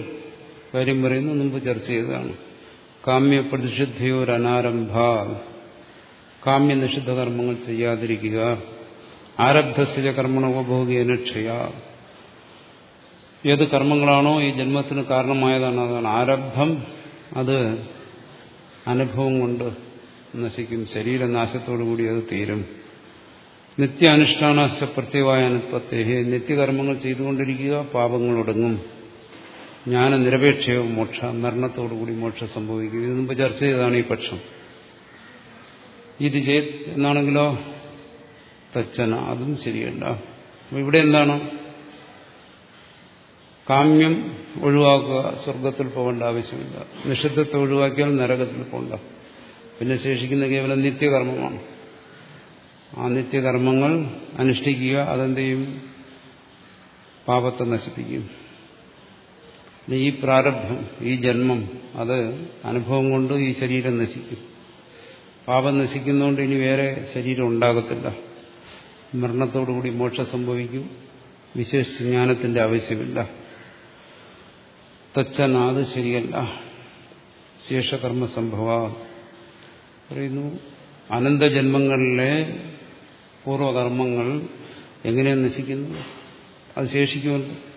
കാര്യം പറയുന്നു മുമ്പ് ചർച്ച ചെയ്തതാണ്. കാമ്യപ്രതിഷിദ്ധയോരനാരംഭ കാമ്യനിഷിദ്ധ കർമ്മങ്ങൾ ചെയ്യാതിരിക്കുക. ആരബ്ധസ്ഥിത കർമ്മണോപഭോഗേന ക്ഷയ. ഏത് കർമ്മങ്ങളാണോ ഈ ജന്മത്തിന് കാരണമായതാണ് അതാണ് ആരബ്ധം. അത് അനുഭവം കൊണ്ട് നശിക്കും. ശരീരനാശത്തോടുകൂടി അത് തീരും. നിത്യാനുഷ്ഠാനാശ പ്രത്യവായ അനുത്പത്തേഹി നിത്യകർമ്മങ്ങൾ ചെയ്തുകൊണ്ടിരിക്കുക പാപങ്ങൾ ഒടുങ്ങും. ജ്ഞാന നിരപേക്ഷയോ മോക്ഷ മരണത്തോടുകൂടി മോക്ഷം സംഭവിക്കും. ഇത് മുമ്പ് ചർച്ച ചെയ്തതാണ് ഈ പക്ഷം. ഇത് ചെയ്ത് എന്നാണെങ്കിലോ? തച്ചന അതും ശരിയല്ല. ഇവിടെ എന്താണ്? കാമ്യം ഒഴിവാക്കുക സ്വർഗത്തിൽ പോകേണ്ട ആവശ്യമില്ല. നിഷിദ്ധത്തെ ഒഴിവാക്കിയാൽ നരകത്തിൽ പോകണ്ട. പിന്നെ ശേഷിക്കുന്ന കേവലം നിത്യകർമ്മമാണ്. ആ നിത്യകർമ്മങ്ങൾ അനുഷ്ഠിക്കുക അതെന്ത് ചെയ്യും? പാപത്തെ നശിപ്പിക്കും. ഈ പ്രാരബ്ധം ഈ ജന്മം അത് അനുഭവം കൊണ്ട് ഈ ശരീരം നശിക്കും. പാപം നശിക്കുന്നതുകൊണ്ട് ഇനി വേറെ ശരീരം ഉണ്ടാകത്തില്ല. മരണത്തോടുകൂടി മോക്ഷം സംഭവിക്കും. വിശേഷ ജ്ഞാനത്തിന്റെ ആവശ്യമില്ല. തച്ചനാത് ശരിയല്ല. ശേഷകർമ്മ സംഭവ. പറയുന്നു അനന്തജന്മങ്ങളിലെ പൂർവകർമ്മങ്ങൾ എങ്ങനെയാണ് നശിക്കുന്നത്? അത് ശേഷിക്കുമല്ലോ.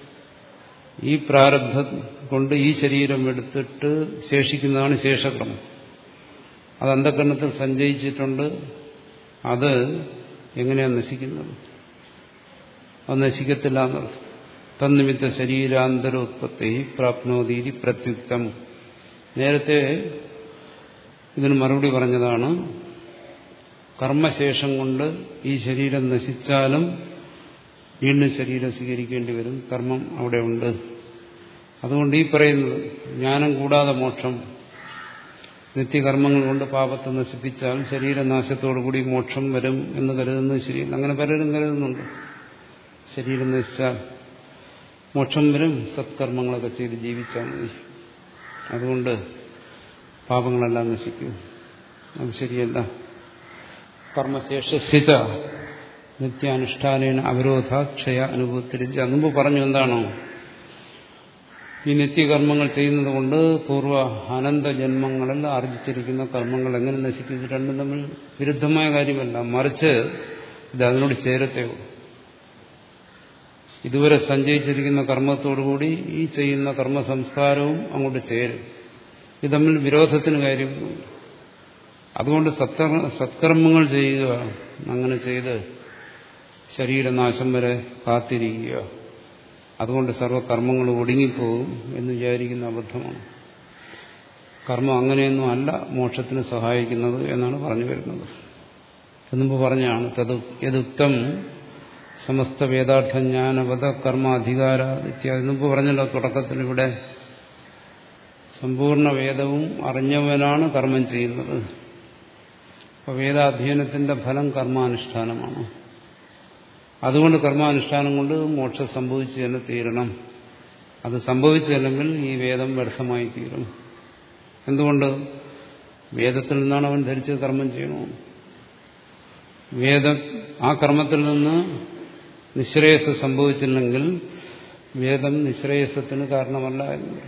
ഈ പ്രാരബ്ധം കൊണ്ട് ഈ ശരീരം എടുത്തിട്ട് ശേഷിക്കുന്നതാണ് ശേഷക്രമം. അത് അന്ധകരണത്തിൽ സഞ്ചയിച്ചിട്ടുണ്ട്. അത് എങ്ങനെയാണ് നശിക്കുന്നത്? അത് നശിക്കത്തില്ല എന്നർത്ഥം. തന്നിമിത്ത ശരീരാന്തരോത്പത്തി പ്രാപ്നോതീതി പ്രത്യുക്തം. നേരത്തെ ഇതിന് മറുപടി പറഞ്ഞതാണ് കർമ്മശേഷം കൊണ്ട് ഈ ശരീരം നശിച്ചാലും വീണ്ടും ശരീരം സ്വീകരിക്കേണ്ടി വരും. കർമ്മം അവിടെ ഉണ്ട്. അതുകൊണ്ട് ഈ പറയുന്നത് ജ്ഞാനം കൂടാതെ മോക്ഷം. നിത്യകർമ്മങ്ങൾ കൊണ്ട് പാപത്തെ നശിപ്പിച്ചാൽ ശരീരനാശത്തോടുകൂടി മോക്ഷം വരും എന്ന് കരുതുന്നത് ശരിയല്ല. അങ്ങനെ പലരും കരുതുന്നുണ്ട്. ശരീരം നശിച്ചാൽ മോക്ഷം വരും സത്കർമ്മങ്ങളൊക്കെ ചെയ്ത് ജീവിച്ചാൽ മതി. അതുകൊണ്ട് പാപങ്ങളെല്ലാം നശിക്കും. അത് ശരിയല്ല. കർമ്മശേഷിച്ച നിത്യാനുഷ്ഠാനേന അവരോധ ക്ഷയ അനുഭവത്തിരിച്ച് അതുമ്പ് പറഞ്ഞു എന്താണോ? ഈ നിത്യകർമ്മങ്ങൾ ചെയ്യുന്നത് കൊണ്ട് പൂർവ അനന്ത ജന്മങ്ങളിൽ ആർജിച്ചിരിക്കുന്ന കർമ്മങ്ങൾ എങ്ങനെ നശിക്കും രണ്ടും തമ്മിൽ വിരുദ്ധമായ കാര്യമല്ല. മറിച്ച് ഇത് അതിനോട് ചേരത്തേ ഇതുവരെ സഞ്ചയിച്ചിരിക്കുന്ന കർമ്മത്തോടുകൂടി ഈ ചെയ്യുന്ന കർമ്മ സംസ്കാരവും അങ്ങോട്ട് ചേരും. ഇത് തമ്മിൽ വിരോധത്തിന് കാര്യം അതുകൊണ്ട് സത്കർമ്മങ്ങൾ ചെയ്യുക അങ്ങനെ ചെയ്ത് ശരീരനാശം വരെ കാത്തിരിക്കുക. അതുകൊണ്ട് സർവകർമ്മങ്ങൾ ഒടുങ്ങിപ്പോകും എന്ന് വിചാരിക്കുന്ന അബദ്ധമാണ്. കർമ്മം അങ്ങനെയൊന്നും അല്ല മോക്ഷത്തിന് സഹായിക്കുന്നത് എന്നാണ് പറഞ്ഞു വരുന്നത്. മുമ്പ് പറഞ്ഞാണ് തത് യദുക്തം സമസ്ത വേദാർത്ഥ ജ്ഞാനവത കർമ്മ അധികാര ഇത്യാദി. മുമ്പ് പറഞ്ഞല്ലോ തുടക്കത്തിൽ ഇവിടെ സമ്പൂർണ വേദവും അറിഞ്ഞവനാണ് കർമ്മം ചെയ്യുന്നത്. അപ്പോൾ വേദാധ്യയനത്തിന്റെ ഫലം കർമാനുഷ്ഠാനമാണ്. അതുകൊണ്ട് കർമാനുഷ്ഠാനം കൊണ്ട് മോക്ഷം സംഭവിച്ചു തന്നെ തീരണം. അത് സംഭവിച്ചില്ലെങ്കിൽ ഈ വേദം വ്യർത്ഥമായി തീരും. എന്തുകൊണ്ട്? വേദത്തിൽ നിന്നാണ് അവൻ ധരിച്ചത് കർമ്മം ചെയ്യണോ? വേദം ആ കർമ്മത്തിൽ നിന്ന് നിശ്രേയസ് സംഭവിച്ചില്ലെങ്കിൽ വേദം നിശ്രേയസത്തിന് കാരണമല്ല എന്ന്.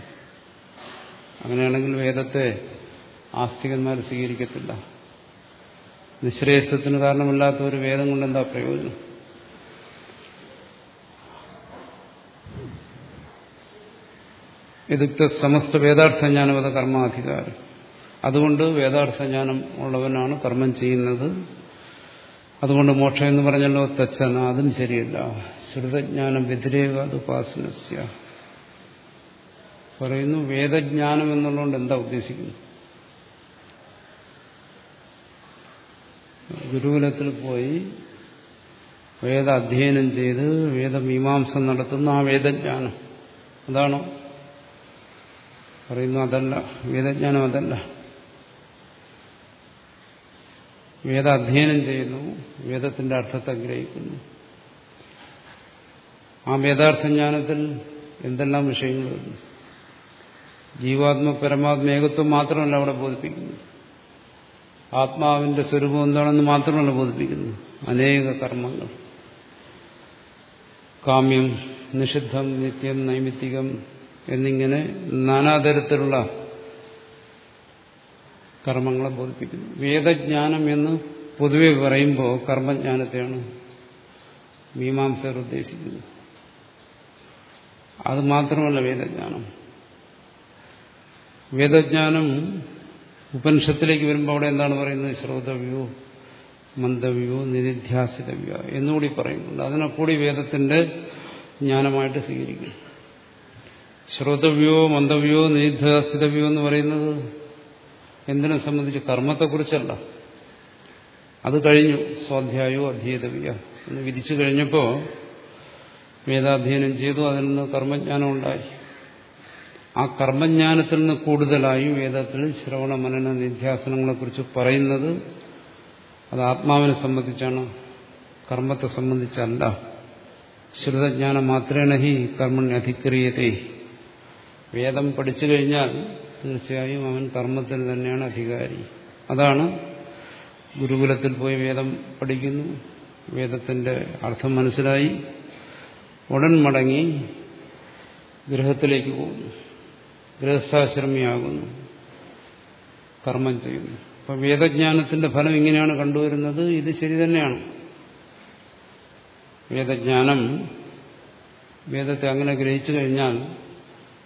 അങ്ങനെയാണെങ്കിൽ വേദത്തെ ആസ്തികന്മാർ സ്വീകരിക്കത്തില്ല. നിശ്രേയസത്തിന് കാരണമില്ലാത്ത ഒരു വേദം കൊണ്ട് എന്താ പ്രയോജനം? ഇതുക്ത സമസ്ത വേദാർത്ഥജ്ഞാനവത കർമാധികാരം. അതുകൊണ്ട് വേദാർത്ഥജ്ഞാനം ഉള്ളവനാണ് കർമ്മം ചെയ്യുന്നത്. അതുകൊണ്ട് മോക്ഷം എന്ന് പറഞ്ഞല്ലോ തച്ചന അതും ശരിയല്ല. ശ്രുതജ്ഞാനം വ്യതിരേക അത് ഉപാസനസ്യ. പറയുന്നു വേദജ്ഞാനം എന്നുള്ളതുകൊണ്ട് എന്താ ഉദ്ദേശിക്കുന്നത്? ഗുരുകുലത്തിൽ പോയി വേദ അധ്യയനം ചെയ്ത് വേദമീമാംസം നടത്തുന്ന ആ വേദജ്ഞാനം. അതാണോ? പറയുന്നു അതല്ല വേദജ്ഞാനം അതല്ല. വേദ അധ്യയനം ചെയ്യുന്നു വേദത്തിന്റെ അർത്ഥത്തെ ഗ്രഹിക്കുന്നു. ആ വേദാർത്ഥ ജ്ഞാനത്തിൽ എന്തെല്ലാം വിഷയങ്ങൾ വരുന്നു? ജീവാത്മ പരമാത്മ ഏകത്വം മാത്രമല്ല അവിടെ ബോധിപ്പിക്കുന്നു. ആത്മാവിന്റെ സ്വരൂപം എന്താണെന്ന് മാത്രമല്ല ബോധിപ്പിക്കുന്നു. അനേക കർമ്മങ്ങൾ. കാമ്യം നിഷിദ്ധം നിത്യം നൈമിത്തികം എന്നിങ്ങനെ നാനാതരത്തിലുള്ള കർമ്മങ്ങളെ ബോധിപ്പിക്കുന്നു. വേദജ്ഞാനം എന്ന് പൊതുവെ പറയുമ്പോൾ കർമ്മജ്ഞാനത്തെയാണ് മീമാംസകർ ഉദ്ദേശിക്കുന്നത്. അത് മാത്രമല്ല വേദജ്ഞാനം. വേദജ്ഞാനം ഉപനിഷത്തിലേക്ക് വരുമ്പോൾ അവിടെ എന്താണ് പറയുന്നത്? ശ്രോതവ്യോ മന്ദവ്യോ നിധിധ്യാസിതവ്യോ എന്നുകൂടി പറയുന്നുണ്ട്. അതിനെ കൂടി വേദത്തിന്റെ ജ്ഞാനമായിട്ട് സ്വീകരിക്കും ശ്രോതവ്യോ മന്ദവ്യോ നിധിധ്യാസിതവ്യോ എന്ന് പറയുന്നത് എന്തിനെ സംബന്ധിച്ച് കർമ്മത്തെക്കുറിച്ചല്ല. അത് കഴിഞ്ഞു. സ്വാധ്യായോ അധ്യേതവ്യ എന്ന് വിധിച്ചു കഴിഞ്ഞപ്പോൾ വേദാധ്യയനം ചെയ്തു. അതിൽ നിന്ന് കർമ്മജ്ഞാനം ഉണ്ടായി. ആ കർമ്മജ്ഞാനത്തിൽ നിന്ന് കൂടുതലായി വേദത്തിൽ ശ്രവണ മനന നിധ്യാസനങ്ങളെക്കുറിച്ച് പറയുന്നത് അത് ആത്മാവിനെ സംബന്ധിച്ചാണ് കർമ്മത്തെ സംബന്ധിച്ചല്ല. ശ്രുതജ്ഞാനം മാത്രേണ ഹി കർമ്മണ്യ അധിക്രിയത്തെ വേദം പഠിച്ചു കഴിഞ്ഞാൽ തീർച്ചയായും അവൻ കർമ്മത്തിൽ തന്നെയാണ് അധികാരി. അതാണ് ഗുരുകുലത്തിൽ പോയി വേദം പഠിക്കുന്നു. വേദത്തിന്റെ അർത്ഥം മനസ്സിലായി. ഉടൻ മടങ്ങി ഗൃഹത്തിലേക്ക് പോകുന്നു. ഗൃഹസ്ഥാശ്രമിയാകുന്നു. കർമ്മം ചെയ്യുന്നു. അപ്പൊ വേദജ്ഞാനത്തിന്റെ ഫലം ഇങ്ങനെയാണ് കണ്ടുവരുന്നത്. ഇത് ശരി തന്നെയാണ്. വേദജ്ഞാനം വേദത്തെ അങ്ങനെ ഗ്രഹിച്ചു കഴിഞ്ഞാൽ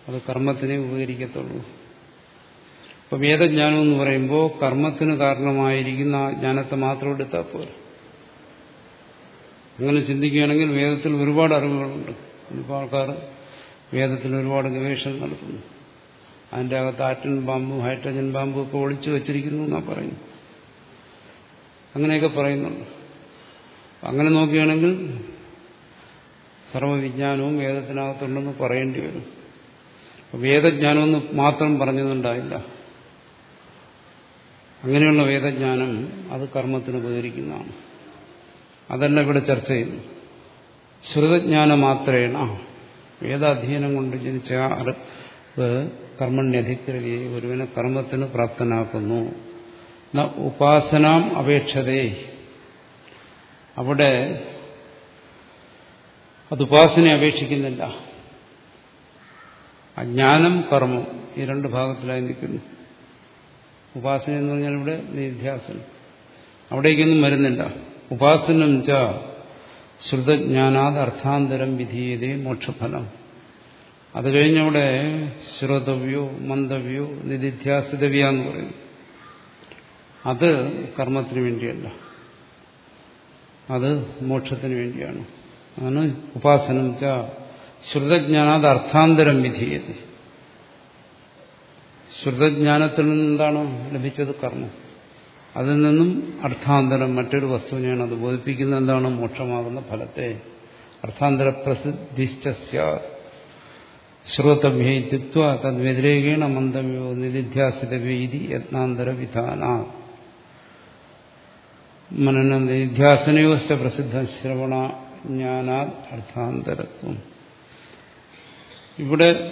അത് കർമ്മത്തിനെ ഉപകരിക്കത്തുള്ളൂ. അപ്പൊ വേദജ്ഞാനം എന്ന് പറയുമ്പോൾ കർമ്മത്തിന് കാരണമായിരിക്കുന്ന ആ ജ്ഞാനത്തെ മാത്രം എടുത്താൽ പോരെ. അങ്ങനെ ചിന്തിക്കുകയാണെങ്കിൽ വേദത്തിൽ ഒരുപാട് അറിവുകളുണ്ട്. ഇന്നിപ്പോൾ ആൾക്കാർ വേദത്തിൽ ഒരുപാട് ഗവേഷണം നടത്തുന്നു. അതിന്റെ അകത്ത് ആറ്റൻ ബാമ്പും ഹൈഡ്രജൻ ബാമ്പും ഒക്കെ ഒളിച്ചു വച്ചിരിക്കുന്നു എന്നാണ് പറയുന്നു. അങ്ങനെയൊക്കെ പറയുന്നുണ്ട്. അങ്ങനെ നോക്കുകയാണെങ്കിൽ സർവവിജ്ഞാനവും വേദത്തിനകത്തുണ്ടെന്ന് പറയേണ്ടി വരും. വേദജ്ഞാനമെന്ന് മാത്രം പറഞ്ഞതുണ്ടായില്ല. അങ്ങനെയുള്ള വേദജ്ഞാനം അത് കർമ്മത്തിന് ഉപകരിക്കുന്നതാണ്. അതല്ല ഇവിടെ ചർച്ച ചെയ്യുന്നു. ശ്രുതജ്ഞാന മാത്രേണ വേദാധ്യയനം കൊണ്ട് ജനിച്ച അറിവ് കർമ്മണ്യധിക്രിയെ ഒരുവനെ കർമ്മത്തിന് പ്രാപ്തനാക്കുന്നു. ഉപാസനാം അപേക്ഷതേ. അവിടെ അത് ഉപാസനയെ അപേക്ഷിക്കുന്നില്ല. അജ്ഞാനം കർമ്മം ഈ രണ്ട് ഭാഗത്തിലായി നിൽക്കുന്നു. ഉപാസന എന്ന് പറഞ്ഞാൽ ഇവിടെ നിധ്യാസനം. അവിടേക്കൊന്നും വരുന്നില്ല. ഉപാസനം ച ശ്രുതജ്ഞാനാത് അർത്ഥാന്തരം വിധീയതേ മോക്ഷഫലം. അത് കഴിഞ്ഞവിടെ ശ്രോതവ്യോ മന്ദവ്യോ നിധിധ്യാസിതവ്യ എന്ന് അത് കർമ്മത്തിന് വേണ്ടിയല്ല. അത് മോക്ഷത്തിന് വേണ്ടിയാണ്. അതാണ് ഉപാസനം ച ശ്രുതജ്ഞാനാത് അർത്ഥാന്തരം വിധിയത്. ശ്രുതജ്ഞാനത്തിൽ നിന്നെന്താണ് ലഭിച്ചത് കർമ്മം. അതിൽ നിന്നും അർത്ഥാന്തരം മറ്റൊരു വസ്തുവിനെയാണ് അത് ബോധിപ്പിക്കുന്നത് എന്താണ്? മോക്ഷമാകുന്ന ഫലത്തെ. അർത്ഥാന്തര പ്രസിദ്ധിശ്ച ശ്രോതഭ്യത്വ തദ്വ്യതിരേകേണ മന്ദവ്യോ നിധിധ്യാസിതവീതി യത്നാന്തര വിധാന. മനന നിധ്യാസനയോസ്ഥ പ്രസിദ്ധ ശ്രവണ ജ്ഞാനാ അർത്ഥാന്തരത്വം. ഇവിടെ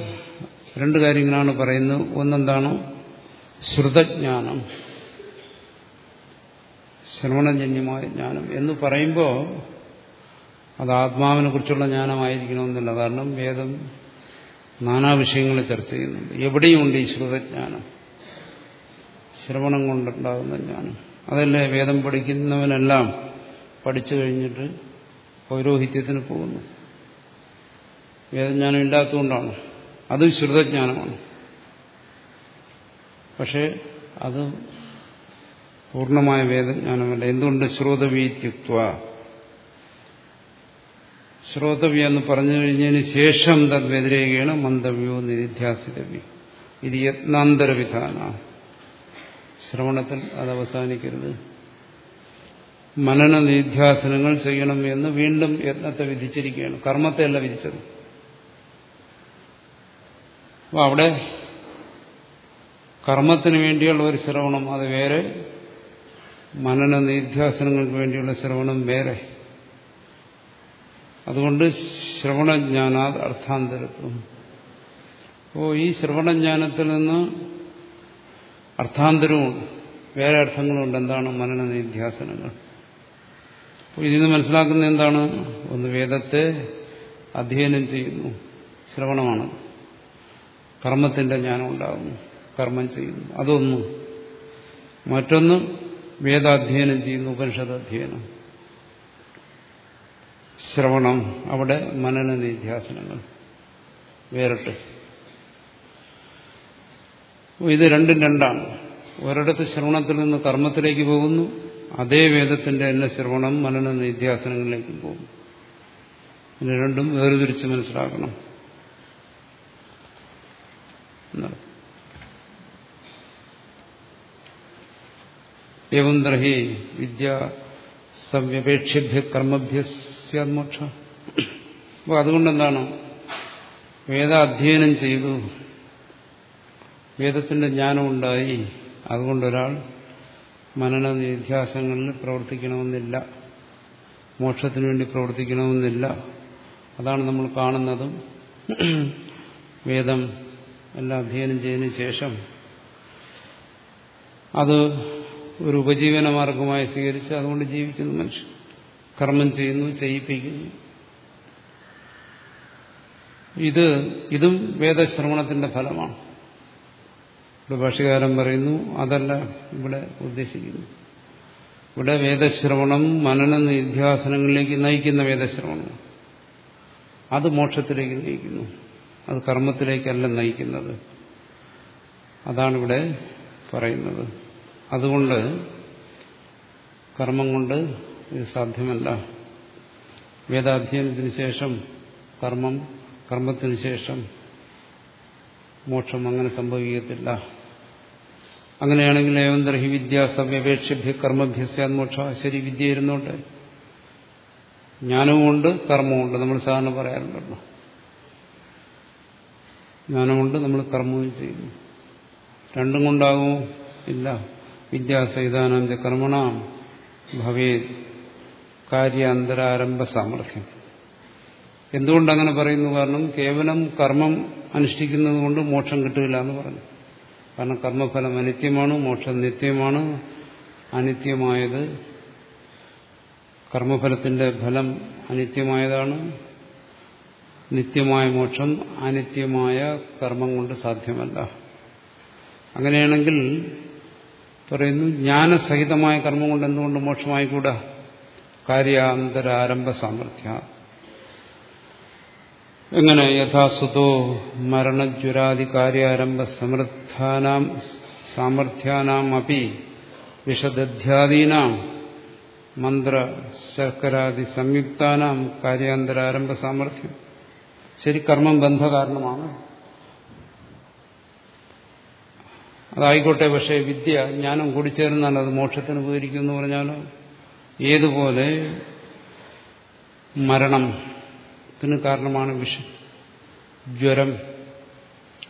രണ്ട് കാര്യങ്ങളാണ് പറയുന്നത്. ഒന്നെന്താണ്? ശ്രുതജ്ഞാനം. ശ്രവണജന്യമായ ജ്ഞാനം എന്ന് പറയുമ്പോൾ അത് ആത്മാവിനെ കുറിച്ചുള്ള ജ്ഞാനമായിരിക്കണമെന്നില്ല. കാരണം വേദം നാനാ വിഷയങ്ങളെ ചർച്ച ചെയ്യുന്നുണ്ട്. എവിടെയുമുണ്ട് ഈ ശ്രുതജ്ഞാനം? ശ്രവണം കൊണ്ടുണ്ടാകുന്ന ജ്ഞാനം. അതല്ലേ വേദം പഠിക്കുന്നവനെല്ലാം പഠിച്ചു കഴിഞ്ഞിട്ട് പൗരോഹിത്യത്തിന് പോകുന്നു? വേദജ്ഞാനം ഇല്ലാത്തതുകൊണ്ടാണ്. അത് ശ്രുതജ്ഞാനമാണ്. പക്ഷേ അത് പൂർണമായ വേദജ്ഞാനമല്ല എന്തുകൊണ്ട് ശ്രോതവീത്യുക്വ ശ്രോതവ്യ എന്ന് പറഞ്ഞു കഴിഞ്ഞതിന് ശേഷം തദ്വ്യതിരേകയാണ് മന്ദവ്യോ നിരിധ്യാസിതവ്യ. ഇത് യത്നാന്തരവിധാന. ശ്രവണത്തിൽ അത് അവസാനിക്കരുത്. മനന നിധ്യാസനങ്ങൾ ചെയ്യണം എന്ന് വീണ്ടും യത്നത്തെ വിധിച്ചിരിക്കുകയാണ്. കർമ്മത്തെയല്ല വിധിച്ചത്. അപ്പൊ അവിടെ കർമ്മത്തിന് വേണ്ടിയുള്ള ഒരു ശ്രവണം അത് വേറെ. മനന നിധ്യാസനങ്ങൾക്ക് വേണ്ടിയുള്ള ശ്രവണം വേറെ. അതുകൊണ്ട് ശ്രവണജ്ഞാനാ അർത്ഥാന്തരത്വം. അപ്പോൾ ഈ ശ്രവണജ്ഞാനത്തിൽ നിന്ന് അർത്ഥാന്തരവും വേറെ അർത്ഥങ്ങളുണ്ട്. എന്താണ് മനന നിധ്യാസനങ്ങൾ? അപ്പോൾ ഇതിൽ നിന്ന് മനസ്സിലാക്കുന്നത് എന്താണ്? ഒന്ന് വേദത്തെ അധ്യയനം ചെയ്യുന്നു. ശ്രവണമാണ്. കർമ്മത്തിന്റെ ജ്ഞാനം ഉണ്ടാകുന്നു. കർമ്മം ചെയ്യുന്നു. അതൊന്നു മറ്റൊന്ന് വേദാധ്യയനം ചെയ്യുന്നു ഉപനിഷത് അധ്യയനം ശ്രവണം അവിടെ മനന നിധ്യാസനങ്ങൾ വേറിട്ട് ഇത് രണ്ടും രണ്ടാണ്. ഒരിടത്ത് ശ്രവണത്തിൽ നിന്ന് കർമ്മത്തിലേക്ക് പോകുന്നു അതേ വേദത്തിന്റെ തന്നെ ശ്രവണം മനന നിധ്യാസനങ്ങളിലേക്കും പോകും പിന്നെ രണ്ടും വേർതിരിച്ച് മനസ്സിലാക്കണം. ഏവം ദ്രഹി വിദ്യ സംവ്യപേക്ഷ്യഭ്യ കർമ്മഭ്യ മോക്ഷ അപ്പോൾ അതുകൊണ്ടെന്താണ്? വേദാധ്യയനം ചെയ്തു. വേദത്തിന്റെ ജ്ഞാനം ഉണ്ടായി അതുകൊണ്ടൊരാൾ മനന നിധ്യാസങ്ങളിൽ പ്രവർത്തിക്കണമെന്നില്ല. മോക്ഷത്തിനു വേണ്ടി പ്രവർത്തിക്കണമെന്നില്ല. അതാണ് നമ്മൾ കാണുന്നതും വേദം എല്ലാം അധ്യയനം ചെയ്തതിനു ശേഷം അത് ഒരു ഉപജീവന മാർഗമായി സ്വീകരിച്ച് അതുകൊണ്ട് ജീവിക്കുന്നു മനുഷ്യൻ. കർമ്മം ചെയ്യുന്നു ചെയ്യിപ്പിക്കുന്നു. ഇത് ഇതും വേദശ്രവണത്തിന്റെ ഫലമാണ്. ഇവിടെ ഭാഷകാരം പറയുന്നു അതല്ല ഇവിടെ ഉദ്ദേശിക്കുന്നു. ഇവിടെ വേദശ്രവണം മനന നിധ്യാസനങ്ങളിലേക്ക് നയിക്കുന്ന വേദശ്രവണം. അത് മോക്ഷത്തിലേക്ക് നയിക്കുന്നു. അത് കർമ്മത്തിലേക്കല്ല നയിക്കുന്നത്. അതാണ് ഇവിടെ പറയുന്നത്. അതുകൊണ്ട് കർമ്മം കൊണ്ട് ഇത് സാധ്യമല്ല. വേദാധ്യയനത്തിന് ശേഷം കർമ്മം കർമ്മത്തിന് ശേഷം മോക്ഷം അങ്ങനെ സംഭവിക്കത്തില്ല. അങ്ങനെയാണെങ്കിൽ ഏവന്തർഹി വിദ്യ സവ്യപേക്ഷഭ്യ കർമ്മഭ്യസ്യാൻ മോക്ഷ. ശരി വിദ്യ ഇരുന്നോട്ടെ. ജ്ഞാനവുമുണ്ട് കർമ്മമുണ്ട് നമ്മൾ സാധാരണ പറയാറുണ്ടല്ലോ. ജ്ഞാനമുണ്ട് നമ്മൾ കർമ്മവും ചെയ്യുന്നു. രണ്ടും കൊണ്ടാകുമോ? ഇല്ല. വിദ്യാസൈതാനം കർമ്മണാം ഭവേ കാര്യാന്തരാരംഭ സാമർഥ്യം. എന്തുകൊണ്ടങ്ങനെ പറയുന്നു? കാരണം കേവലം കർമ്മം അനുഷ്ഠിക്കുന്നത് കൊണ്ട് മോക്ഷം കിട്ടില്ല എന്ന് പറഞ്ഞു. കാരണം കർമ്മഫലം അനിത്യമാണ് മോക്ഷം നിത്യമാണ്. അനിത്യമായത് കർമ്മഫലത്തിന്റെ ഫലം അനിത്യമായതാണ്. നിത്യമായ മോക്ഷം അനിത്യമായ കർമ്മം കൊണ്ട് സാധ്യമല്ല. അങ്ങനെയാണെങ്കിൽ പറയുന്നു ജ്ഞാനസഹിതമായ കർമ്മം കൊണ്ട് എന്തുകൊണ്ട് മോക്ഷമായിക്കൂടാ? കാര്യാന്തരാരംഭ സാമർഥ്യ. എങ്ങനെ? യഥാസുതോ മരണജ്വരാദി കാര്യാരംഭ സമർത്ഥാനാം സാമർഥ്യാനാം അപ്പി വിഷദധ്യാദീനാം മന്ത്ര ശർക്കരാദി സംയുക്താനാം കാര്യാന്തരാരംഭ സാമർഥ്യം. ശരി കർമ്മം ബന്ധകാരണമാണ്. അതായിക്കോട്ടെ പക്ഷേ വിദ്യ ജ്ഞാനം കൂടിച്ചേർന്നാൽ അത് മോക്ഷത്തിന് ഉപകരിക്കും എന്ന് പറഞ്ഞാലോ ഏതുപോലെ മരണത്തിന് കാരണമാണ് വിഷ ജ്വരം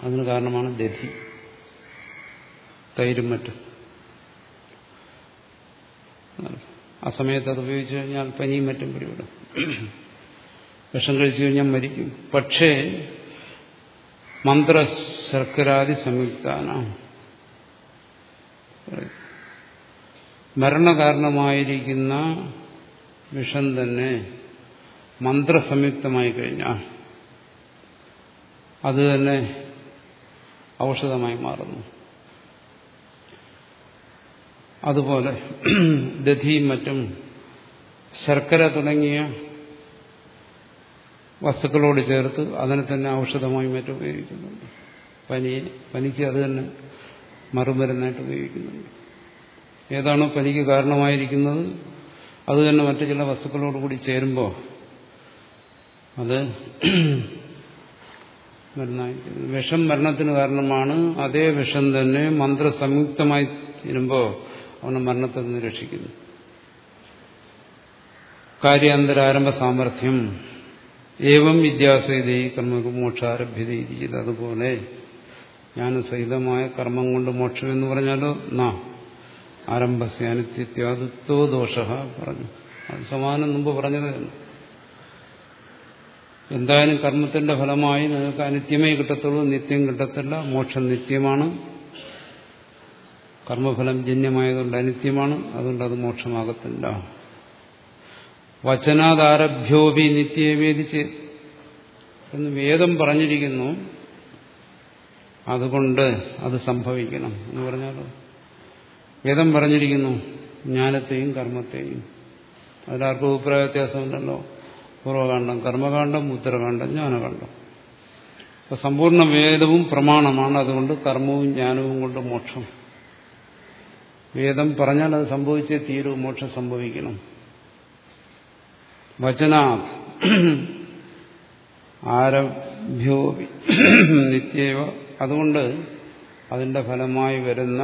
അതിന് കാരണമാണ് ദധി തൈരും മറ്റും. ആ സമയത്ത് അത് ഉപയോഗിച്ചു കഴിഞ്ഞാൽ പനിയും മറ്റും പിടിവിടും വിഷം കഴിച്ചു കഴിഞ്ഞാൽ മരിക്കും. പക്ഷേ മന്ത്ര സംയുക്താന മരണകാരണമായിരിക്കുന്ന വിഷം തന്നെ മന്ത്രസംയുക്തമായി കഴിഞ്ഞാൽ അത് തന്നെ ഔഷധമായി മാറുന്നു. അതുപോലെ ദധിയും മറ്റും ശർക്കര തുടങ്ങിയ വസ്തുക്കളോട് ചേർത്ത് അതിനെ തന്നെ ഔഷധമായി മറ്റും ഉപയോഗിക്കുന്നുണ്ട്. പനിയെ പനിക്ക് അത് തന്നെ മറുമരുന്നായിട്ട് ഉപയോഗിക്കുന്നുണ്ട്. ഏതാണോ പനിക്ക് കാരണമായിരിക്കുന്നത് അത് തന്നെ മറ്റു ചില വസ്തുക്കളോട് കൂടി ചേരുമ്പോൾ അത് മരുന്നായിരിക്കുന്നു. വിഷം മരണത്തിന് കാരണമാണ് അതേ വിഷം തന്നെ മന്ത്ര സംയുക്തമായി ചേരുമ്പോൾ അവനെ മരണത്തിൽ നിന്ന് രക്ഷിക്കുന്നു. കാര്യാന്തരാരംഭ സാമർഥ്യം ഏവം വിദ്യാസഹിതേ കർമ്മ മോക്ഷാരഭ്യത ഇരിക്കുന്നത് അതുപോലെ ജ്ഞാനസഹിതമായ കർമ്മം കൊണ്ട് മോക്ഷം എന്ന് പറഞ്ഞാലോ? നാ. ആരംഭസ്യാനിത്യാദിത്വോ ദോഷ പറഞ്ഞു. അത് സമാനം മുമ്പ് പറഞ്ഞത് എന്തായാലും കർമ്മത്തിന്റെ ഫലമായി നിങ്ങൾക്ക് അനിത്യമേ കിട്ടത്തുള്ളൂ നിത്യം കിട്ടത്തില്ല മോക്ഷം നിത്യമാണ്. കർമ്മഫലം ജന്യമായതുകൊണ്ട് അനിത്യമാണ് അതുകൊണ്ട് അത് മോക്ഷമാകത്തില്ല. വചനാദാരഭ്യോപി നിത്യേവേദിച്ച് എന്ന് വേദം പറഞ്ഞിരിക്കുന്നു. അതുകൊണ്ട് അത് സംഭവിക്കണം എന്ന് പറഞ്ഞാലോ വേദം പറഞ്ഞിരിക്കുന്നു ജ്ഞാനത്തെയും കർമ്മത്തെയും. അതിലാർക്കും അഭിപ്രായ വ്യത്യാസമുണ്ടല്ലോ. പൂർവകാന്ഡം കർമ്മകാന്ഡം ഉത്തരകാന്ഡം ജ്ഞാനകാന്ഡം. അപ്പൊ സമ്പൂർണ വേദവും പ്രമാണമാണ് അതുകൊണ്ട് കർമ്മവും ജ്ഞാനവും കൊണ്ട് മോക്ഷം. വേദം പറഞ്ഞാൽ അത് സംഭവിച്ചേ തീരൂ മോക്ഷം സംഭവിക്കണം. വചനാ ആരഭ്യോ നിത്യവ അതുകൊണ്ട് അതിന്റെ ഫലമായി വരുന്ന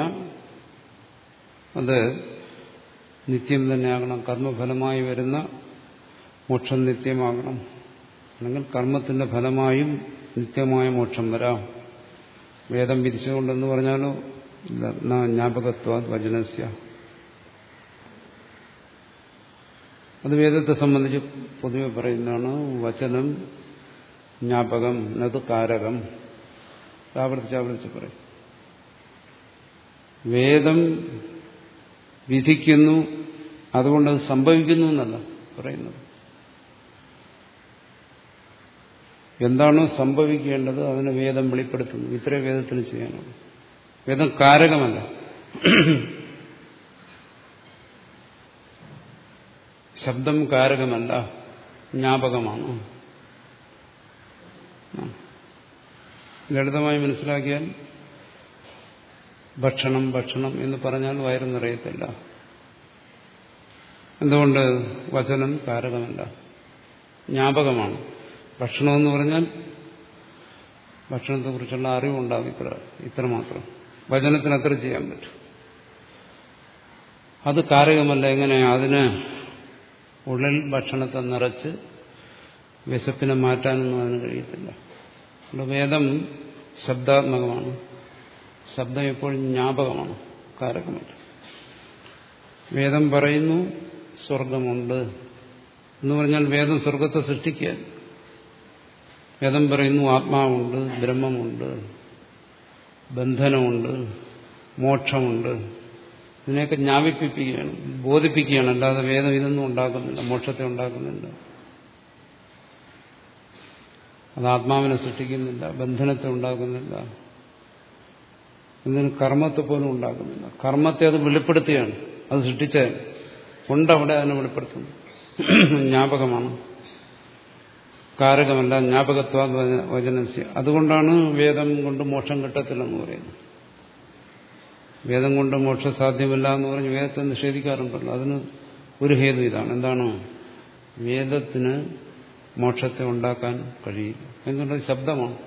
അത് നിത്യം തന്നെയാകണം. കർമ്മഫലമായി വരുന്ന മോക്ഷം നിത്യമാകണം. അല്ലെങ്കിൽ കർമ്മത്തിന്റെ ഫലമായും നിത്യമായ മോക്ഷം വരാം. വേദം വിരിച്ചുകൊണ്ടെന്ന് പറഞ്ഞാലോ? ജ്ഞാപകത്വ വചനസ്യ. അത് വേദത്തെ സംബന്ധിച്ച് പൊതുവെ പറയുന്നതാണ് വചനം ജ്ഞാപകം നത് കാരകം ആവർത്തിച്ച് ആവർത്തിച്ച് പറയും. വേദം വിധിക്കുന്നു അതുകൊണ്ട് അത് സംഭവിക്കുന്നു എന്നല്ല പറയുന്നത്. എന്താണോ സംഭവിക്കേണ്ടത് അതിനെ വേദം വെളിപ്പെടുത്തുന്നു. ഇത്രേ വേദത്തിന് ചെയ്യാനുള്ളൂ. വേദം കാരകമല്ല. ശബ്ദം കാരകമല്ല ജ്ഞാപകമാണ്. ലളിതമായി മനസ്സിലാക്കിയാൽ ഭക്ഷണം ഭക്ഷണം എന്ന് പറഞ്ഞാൽ വയറ് നിറയത്തില്ല. എന്തുകൊണ്ട്? വചനം കാരകമല്ല ജ്ഞാപകമാണ്. ഭക്ഷണമെന്ന് പറഞ്ഞാൽ ഭക്ഷണത്തെക്കുറിച്ചുള്ള അറിവുണ്ടാകും ഇത്ര ഇത്രമാത്രം വചനത്തിന് അത്ര ചെയ്യാൻ പറ്റും. അത് കാരകമല്ല എങ്ങനെ അതിന് ഉള്ളിൽ ഭക്ഷണത്തെ നിറച്ച് വിശപ്പിനെ മാറ്റാനൊന്നും അതിന് കഴിയത്തില്ല. വേദം ശബ്ദാത്മകമാണ്. ശബ്ദം എപ്പോഴും ജ്ഞാപകമാണ്. കാരകമല്ല. വേദം പറയുന്നു സ്വർഗമുണ്ട്. എന്ന് പറഞ്ഞാൽ വേദം സ്വർഗത്തെ സൃഷ്ടിക്കുക. വേദം പറയുന്നു ആത്മാവുണ്ട് ബ്രഹ്മമുണ്ട് ബന്ധനമുണ്ട് മോക്ഷമുണ്ട്. ഇതിനെയൊക്കെ ജ്ഞാപിപ്പിക്കുകയാണ് ബോധിപ്പിക്കുകയാണ്. അല്ലാതെ വേദം ഇതൊന്നും ഉണ്ടാക്കുന്നില്ല മോക്ഷത്തെ ഉണ്ടാക്കുന്നില്ല. അത് ആത്മാവിനെ സൃഷ്ടിക്കുന്നില്ല ബന്ധനത്തെ ഉണ്ടാക്കുന്നില്ല. എന്തിന് കർമ്മത്തെ പോലും ഉണ്ടാക്കുന്നില്ല. കർമ്മത്തെ അത് വെളിപ്പെടുത്തുകയാണ്. അത് സൃഷ്ടിച്ച കൊണ്ടവിടെ അതിനെ വെളിപ്പെടുത്തുന്നു. ജ്ഞാപകമാണ്. കാരകമല്ല ജ്ഞാപകത്വ വചനസ്യ അതുകൊണ്ടാണ് വേദം കൊണ്ട് മോക്ഷം കിട്ടത്തില്ലെന്ന് പറയുന്നത്. വേദം കൊണ്ട് മോക്ഷം സാധ്യമല്ല എന്ന് പറഞ്ഞ് വേദത്തെ നിഷേധിക്കാറുണ്ടല്ലോ. അതിന് ഒരു ഹേതു ഇതാണ്. എന്താണ്? വേദത്തിന് മോക്ഷത്തെ ഉണ്ടാക്കാൻ കഴിയില്ല. എന്തുകൊണ്ടത് ശബ്ദമാണ്.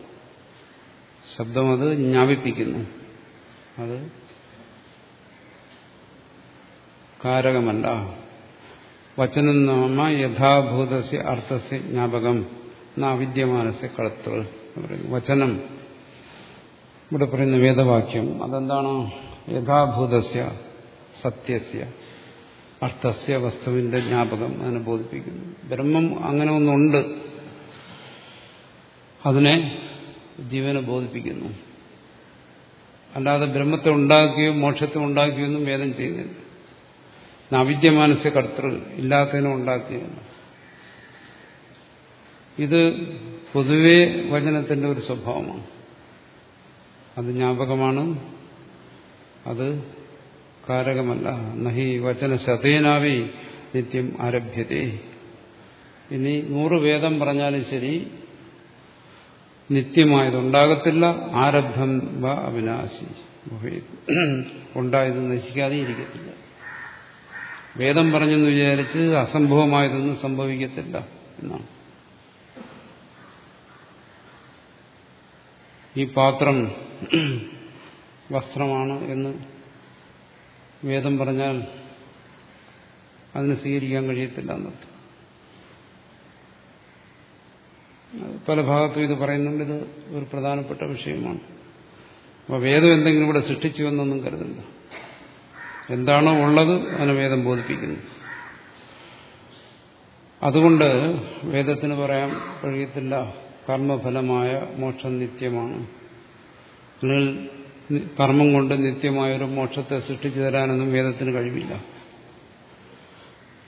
ശബ്ദം അത് ജ്ഞാപിപ്പിക്കുന്നു. അത് കാരകമല്ല. വചനം നാമ യഥാഭൂതസ്യ അർത്ഥസ്യ ജ്ഞാപകം അവിദ്യമാനസ്യ കളത്തൃ വചനം. ഇവിടെ പറയുന്ന വേദവാക്യം അതെന്താണ്? യഥാഭൂതസ്യ സത്യസ്യ അർത്ഥസ്യ വസ്തുവിന്റെ ജ്ഞാപകം അതിനെ ബോധിപ്പിക്കുന്നു. ബ്രഹ്മം അങ്ങനെ ഒന്നുണ്ട്. അതിനെ ജീവനെ ബോധിപ്പിക്കുന്നു. അല്ലാതെ ബ്രഹ്മത്തെ ഉണ്ടാക്കുകയോ മോക്ഷത്തെ ഉണ്ടാക്കുകയോ ഒന്നും വേദം ചെയ്യുന്നില്ല. അവിദ്യമാനസ്യ കർത്തൃ ഇല്ലാത്തതിനെ ഉണ്ടാക്കിയല്ല ഇത് പൊതുവേ വചനത്തിന്റെ ഒരു സ്വഭാവമാണ്. അത് ജ്ഞാപകമാണ്. അത് കാരകമല്ല. നഹി വചന ശതേനാവി നിത്യം ആരഭ്യതേ ഇനി നൂറ് വേദം പറഞ്ഞാലും ശരി നിത്യമായതുണ്ടാകത്തില്ല ആരബ്ധം വ അവിനാശി. ഉണ്ടായത് നശിക്കാതെ ഇരിക്കത്തില്ല. വേദം പറഞ്ഞെന്ന് വിചാരിച്ച് അസംഭവമായതൊന്നും സംഭവിക്കത്തില്ല എന്നാണ്. ഈ പാത്രം വസ്ത്രമാണ് എന്ന് വേദം പറഞ്ഞാൽ അതിന് സ്വീകരിക്കാൻ കഴിയത്തില്ല എന്നർത്ഥം. പല ഭാഗത്തും ഇത് പറയുന്നുണ്ട്. ഇത് ഒരു പ്രധാനപ്പെട്ട വിഷയമാണ്. അപ്പോൾ വേദം എന്തെങ്കിലും ഇവിടെ സൃഷ്ടിച്ചു എന്നൊന്നും കരുതണ്ട. എന്താണോ ഉള്ളത് അതിനെ വേദം ബോധിപ്പിക്കുന്നു. അതുകൊണ്ട് വേദത്തിന് പറയാൻ കഴിയത്തില്ല. കർമ്മഫലമായ മോക്ഷം നിത്യമാണ്. അല്ലെങ്കിൽ കർമ്മം കൊണ്ട് നിത്യമായൊരു മോക്ഷത്തെ സൃഷ്ടിച്ചു തരാനൊന്നും വേദത്തിന് കഴിവില്ല.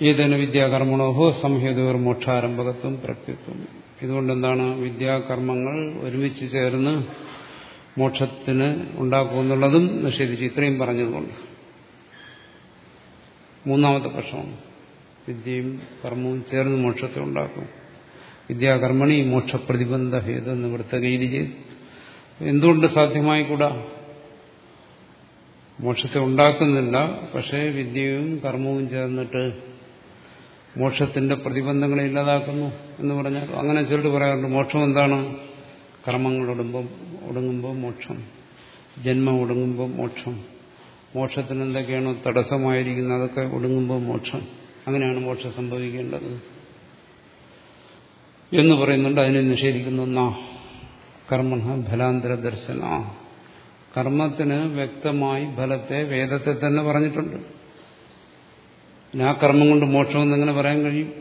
ഏതന വിദ്യാകർമ്മണോഹോ സംഹേതോർ മോക്ഷാരംഭകത്വം പ്രത്യുത്വം. ഇതുകൊണ്ടെന്താണ് വിദ്യാകർമ്മങ്ങൾ ഒരുമിച്ച് ചേർന്ന് മോക്ഷത്തിന് ഉണ്ടാക്കുമെന്നുള്ളതും നിഷേധിച്ചു. ഇത്രയും പറഞ്ഞതുകൊണ്ട്. മൂന്നാമത്തെ പ്രശ്നമാണ് വിദ്യയും കർമ്മവും ചേർന്ന് മോക്ഷത്തെ ഉണ്ടാക്കും. വിദ്യാകർമ്മണി മോക്ഷപ്രതിബന്ധ ഹേതു നിവൃത്തകയിൽ ചെയ്തു എന്തുകൊണ്ട് സാധ്യമായിക്കൂടാ? മോക്ഷത്തെ ഉണ്ടാക്കുന്നില്ല പക്ഷേ വിദ്യയും കർമ്മവും ചേർന്നിട്ട് മോക്ഷത്തിന്റെ പ്രതിബന്ധങ്ങളെ ഇല്ലാതാക്കുന്നു എന്ന് പറഞ്ഞാൽ അങ്ങനെ ചിലർ പറയാറുണ്ട് മോക്ഷം എന്താണ്? കർമ്മങ്ങൾ ഒടുമ്പം ഒടുങ്ങുമ്പോൾ മോക്ഷം ജന്മം ഒടുങ്ങുമ്പോൾ മോക്ഷം മോക്ഷത്തിന് എന്തൊക്കെയാണോ തടസ്സമായിരിക്കുന്നത് അതൊക്കെ ഒടുങ്ങുമ്പോൾ മോക്ഷം. അങ്ങനെയാണ് മോക്ഷം സംഭവിക്കേണ്ടത്. എന്ന് പറയുന്നുണ്ട് അതിനെ നിഷേധിക്കുന്ന കർമ്മ ഫലാന്തര ദർശന കർമ്മത്തിന് വ്യക്തമായി ഫലത്തെ വേദത്തെ തന്നെ പറഞ്ഞിട്ടുണ്ട്. ആ കർമ്മം കൊണ്ട് മോക്ഷമെന്ന് എങ്ങനെ പറയാൻ കഴിയും.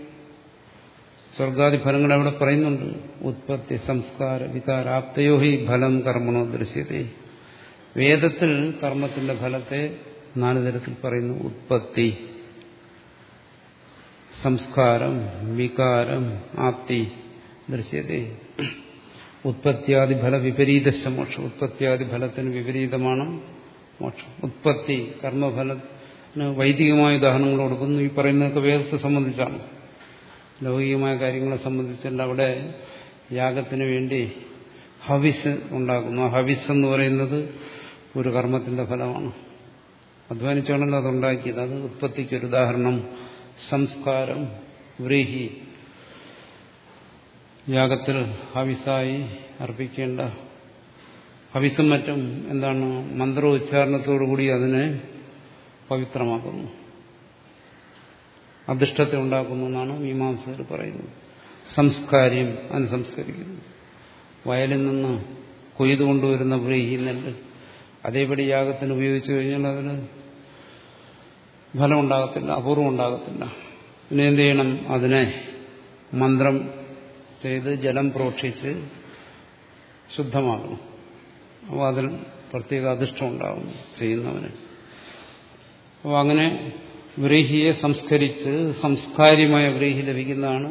സ്വർഗാദി ഫലങ്ങൾ അവിടെ പറയുന്നുണ്ട്. ഉത്പത്തി സംസ്കാര വികാരാപ്തയോ ഹി ഫലം കർമ്മണോ ദൃശ്യത്തെ വേദത്തിൽ കർമ്മത്തിന്റെ ഫലത്തെ നാല് തരത്തിൽ പറയുന്നു. ഉത്പത്തി സംസ്കാരം വികാരം ആപ്തി ദൃശ്യത്തെ ഉത്പത്തിയാദി ഫല വിപരീത മോക്ഷം. ഉത്പത്തിയാദി ഫലത്തിന് വിപരീതമാണ് മോക്ഷം. ഉത്പത്തി കർമ്മഫലത്തിന് വൈദികമായ ഉദാഹരണങ്ങൾ കൊടുക്കുന്നു. ഈ പറയുന്നതൊക്കെ വേദത്തെ സംബന്ധിച്ചാണ്. ലൗകികമായ കാര്യങ്ങളെ സംബന്ധിച്ചല്ല. അവിടെ യാഗത്തിന് വേണ്ടി ഹവിസ് ഉണ്ടാക്കുന്നു. ആ ഹവിസ് എന്ന് പറയുന്നത് ഒരു കർമ്മത്തിന്റെ ഫലമാണ്. അധ്വാനിച്ചാണല്ലോ അതുണ്ടാക്കിയത് അത് ഉത്പത്തിക്കൊരു ഉദാഹരണം. സംസ്കാരം വ്രീഹി യാഗത്തിൽ ഹവിസായി അർപ്പിക്കേണ്ട ഹവിസും മറ്റും എന്താണ് മന്ത്രോച്ചാരണത്തോടുകൂടി അതിനെ പവിത്രമാക്കുന്നു. അധിഷ്ഠത്തെ ഉണ്ടാക്കുന്നു എന്നാണ് മീമാംസകർ പറയുന്നത്. സംസ്കാര്യം അനുസംസ്കരിക്കുന്നു. വയലിൽ നിന്ന് കൊയ്തു കൊണ്ടുവരുന്ന നെല്ല് അതേപടി യാഗത്തിന് ഉപയോഗിച്ചു കഴിഞ്ഞാൽ അതിന് ഫലമുണ്ടാകത്തില്ല അപൂർവം ഉണ്ടാകത്തില്ല പിന്നെ എന്ത് ചെയ്യണം? അതിനെ മന്ത്രം ചെയ്ത് ജലം പ്രോക്ഷിച്ച് ശുദ്ധമാകണം അപ്പോൾ അതിൽ പ്രത്യേക അധിഷ്ഠം ഉണ്ടാകും ചെയ്യുന്നവന്. അപ്പോൾ അങ്ങനെ വ്രീഹിയെ സംസ്കരിച്ച് സംസ്കാരിമായ വ്രീഹി ലഭിക്കുന്നതാണ്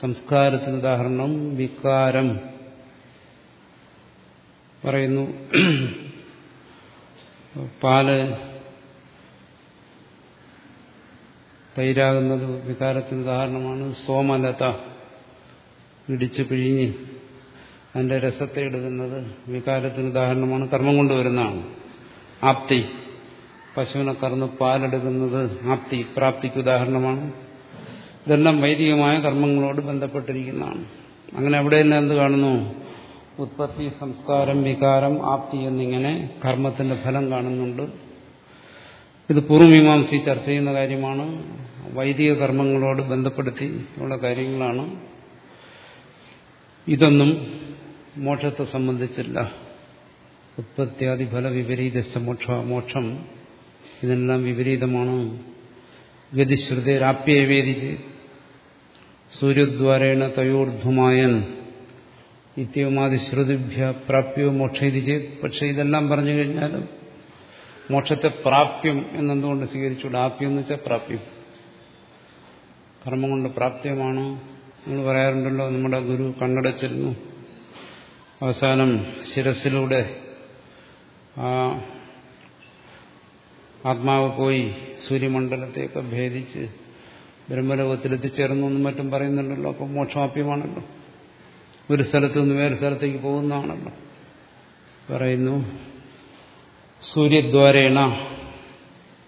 സംസ്കാരത്തിന് ഉദാഹരണം വികാരം. പറയുന്നു പാൽ തൈരാകുന്നത് വികാരത്തിന് ഉദാഹരണമാണ് സോമലത. ഇടിച്ച് പിഴിഞ്ഞ് അതിന്റെ രസത്തെ എടുക്കുന്നത് വികാരത്തിന് ഉദാഹരണമാണ് കർമ്മം കൊണ്ടുവരുന്നതാണ്. ആപ്തി. പശുവിനെ കറന്ന് പാലെടുക്കുന്നത് ആപ്തി പ്രാപ്തിക്ക് ഉദാഹരണമാണ്. ഇതെല്ലാം വൈദികമായ കർമ്മങ്ങളോട് ബന്ധപ്പെട്ടിരിക്കുന്നതാണ്. അങ്ങനെ അവിടെയെല്ലാം എന്ത് കാണുന്നു? ഉത്പത്തി സംസ്കാരം വികാരം ആപ്തി എന്നിങ്ങനെ കർമ്മത്തിന്റെ ഫലം കാണുന്നുണ്ട്. ഇത് പൂർവമീമാംസി ചർച്ച ചെയ്യുന്ന കാര്യമാണ്. വൈദിക കർമ്മങ്ങളോട് ബന്ധപ്പെടുത്തി ഉള്ള കാര്യങ്ങളാണ്. ഇതൊന്നും മോക്ഷത്തെ സംബന്ധിച്ചില്ല. ഉത്പത്യാദി ഫല വിപരീത മോക്ഷ മോക്ഷം ഇതെല്ലാം വിപരീതമാണ്. ഗതിശ്രുതേരാപ്യേവേദിച്ച് സൂര്യദ്വാരേണ തയോർധുമായൻ നിത്യവുമാതിശ്രുതിഭ്യ പ്രാപ്യോ ഇത് ചെയ്ത്. പക്ഷെ ഇതെല്ലാം പറഞ്ഞു കഴിഞ്ഞാലും മോക്ഷത്തെ പ്രാപ്യം എന്നെന്തുകൊണ്ട് സ്വീകരിച്ചുകൂടെ? ആപ്യം എന്ന് വെച്ചാൽ പ്രാപ്യം. കർമ്മം കൊണ്ട് പ്രാപ്യമാണ് നമ്മൾ പറയാറുണ്ടല്ലോ നമ്മുടെ ഗുരു കണ്ണടച്ചിരുന്നു. അവസാനം ശിരസിലൂടെ ആ ആത്മാവ് പോയി സൂര്യമണ്ഡലത്തെയൊക്കെ ഭേദിച്ച് ബ്രഹ്മലോകത്തിലെത്തിച്ചേർന്നു എന്നും മറ്റും പറയുന്നുണ്ടല്ലോ. അപ്പം മോക്ഷമാപ്യമാണല്ലോ. ഒരു സ്ഥലത്ത് നിന്ന് വേറെ സ്ഥലത്തേക്ക് പോകുന്നതാണല്ലോ. പറയുന്നു സൂര്യദ്വാരേണ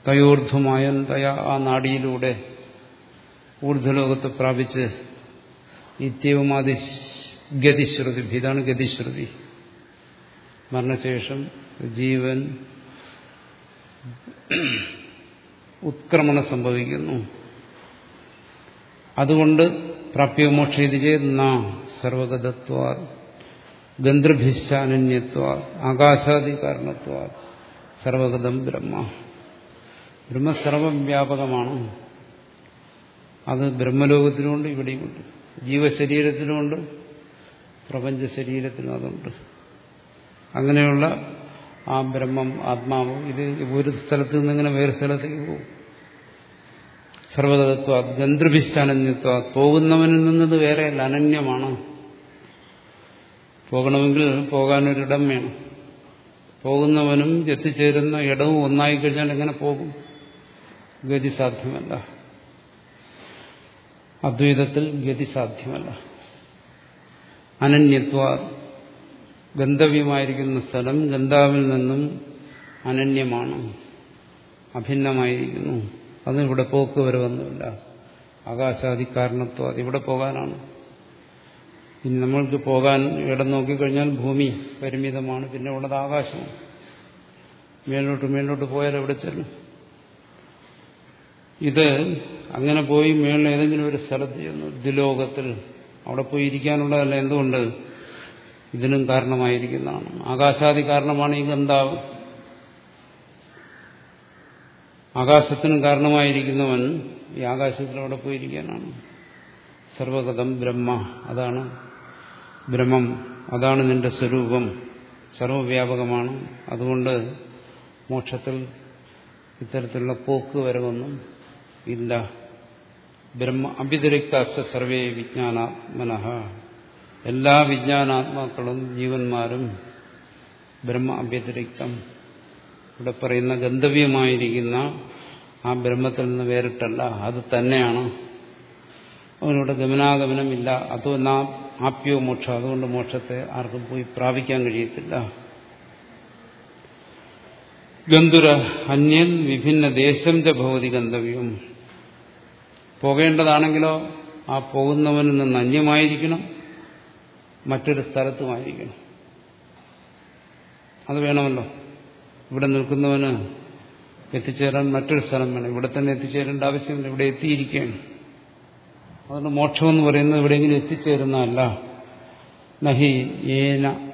തയോർദ്ധമായ തയ ആ നാടിയിലൂടെ ഊർധ്വലോകത്തെ പ്രാപിച്ച് നിത്യവുമാതി ഗതിശ്രുതി. ഇതാണ് ഗതിശ്രുതി. മരണശേഷം ജീവൻ ഉത്ക്രമണം സംഭവിക്കുന്നു. അതുകൊണ്ട് പ്രാപ്യമോക്ഷ ഇത് ചെയ്ത് നാ സർവഗതത്വാ ഗന്ധർഭിശ്ചാനന്യത്വാ ആകാശാദി കാരണത്വാ സർവഗതം ബ്രഹ്മ. ബ്രഹ്മ സർവവ്യാപകമാണ്. അത് ബ്രഹ്മലോകത്തിലുമുണ്ട് ഇവിടെയുമുണ്ട് ജീവശരീരത്തിലുമുണ്ട് പ്രപഞ്ച ശരീരത്തിനും അതുണ്ട്. അങ്ങനെയുള്ള ആ ബ്രഹ്മം ആത്മാവ് ഇത് ഒരു സ്ഥലത്ത് നിന്ന് ഇങ്ങനെ വേറെ സ്ഥലത്തേക്ക് പോകും. സർവതത്വ ഗന്ധർഭിശ്ചാനന്യത്വ പോകുന്നവനിൽ നിന്നത് വേറെയല്ല അനന്യമാണ്. പോകണമെങ്കിൽ പോകാനൊരിടം വേണം പോകുന്നവനും എത്തിച്ചേരുന്ന ഇടവും ഒന്നായി കഴിഞ്ഞാൽ എങ്ങനെ പോകും? ഗതി സാധ്യമല്ല. അദ്വൈതത്തിൽ ഗതി സാധ്യമല്ല. അനന്യത്വ ഗന്ധവ്യമായിരിക്കുന്ന സ്ഥലം ഗന്ധാവിൽ നിന്നും അനന്യമാണ്. അഭിന്നമായിരിക്കുന്നു. അത് ഇവിടെ പോക്ക് വരവൊന്നുമില്ല. ആകാശാദി കാരണത്വം അത് ഇവിടെ പോകാനാണ്. ഇനി നമ്മൾക്ക് പോകാൻ ഇടം നോക്കിക്കഴിഞ്ഞാൽ ഭൂമി പരിമിതമാണ്. പിന്നെ ഉള്ളത് ആകാശമാണ്. മേലോട്ട് മേലോട്ട് പോയാൽ എവിടെ ചെല്ലും? ഇത് അങ്ങനെ പോയി മേളിൽ ഏതെങ്കിലും ഒരു സ്ഥലത്ത് ചെന്നു ദ്വിലോകത്തിൽ അവിടെ പോയി ഇരിക്കാനുള്ളതല്ല എന്തുകൊണ്ട്? ഇതിനും കാരണമായിരിക്കുന്നതാണ്. ആകാശാദി കാരണമാണ് ഈ ഗന്ധാവ്. ആകാശത്തിനും കാരണമായിരിക്കുന്നവൻ ഈ ആകാശത്തിൽ അവിടെ പോയിരിക്കാനാണ് സർവഗതം ബ്രഹ്മ അതാണ് ബ്രഹ്മം അതാണ് നിന്റെ സ്വരൂപം. സർവവ്യാപകമാണ്. അതുകൊണ്ട് മോക്ഷത്തിൽ ഇത്തരത്തിലുള്ള പോക്ക് വരവൊന്നും ഇല്ല. ബ്രഹ്മ അഭ്യതിരിക്ത സർവേ വിജ്ഞാനാത്മന. എല്ലാ വിജ്ഞാനാത്മാക്കളും ജീവന്മാരും ബ്രഹ്മ അഭ്യതിരിക്തം ഇവിടെ പറയുന്ന ഗന്ധവ്യമായിരിക്കുന്ന ആ ബ്രഹ്മത്തിൽ നിന്ന് വേറിട്ടല്ല അത് തന്നെയാണ്. അവനോട് ഗമനാഗമനമില്ല അതോ നാ ആപ്യോ മോക്ഷം. അതുകൊണ്ട് മോക്ഷത്തെ ആർക്കും പോയി പ്രാപിക്കാൻ കഴിയത്തില്ല. ഗന്ധുര അന്യൻ വിഭിന്ന ദേശം ഭൗതി ഗന്ധവ്യം. പോകേണ്ടതാണെങ്കിലോ ആ പോകുന്നവനിൽ നിന്ന് അന്യമായിരിക്കണം മറ്റൊരു സ്ഥലത്തുമായിരിക്കണം. അത് വേണമല്ലോ. ഇവിടെ നിൽക്കുന്നവന് എത്തിച്ചേരാൻ മറ്റൊരു സ്ഥലം വേണം. ഇവിടെ തന്നെ എത്തിച്ചേരേണ്ട ആവശ്യമില്ല. ഇവിടെ എത്തിയിരിക്കുകയാണ്. അതുകൊണ്ട് മോക്ഷമെന്ന് പറയുന്നത് എവിടെയെങ്കിലും എത്തിച്ചേരുന്നതല്ല. നഹി ഏന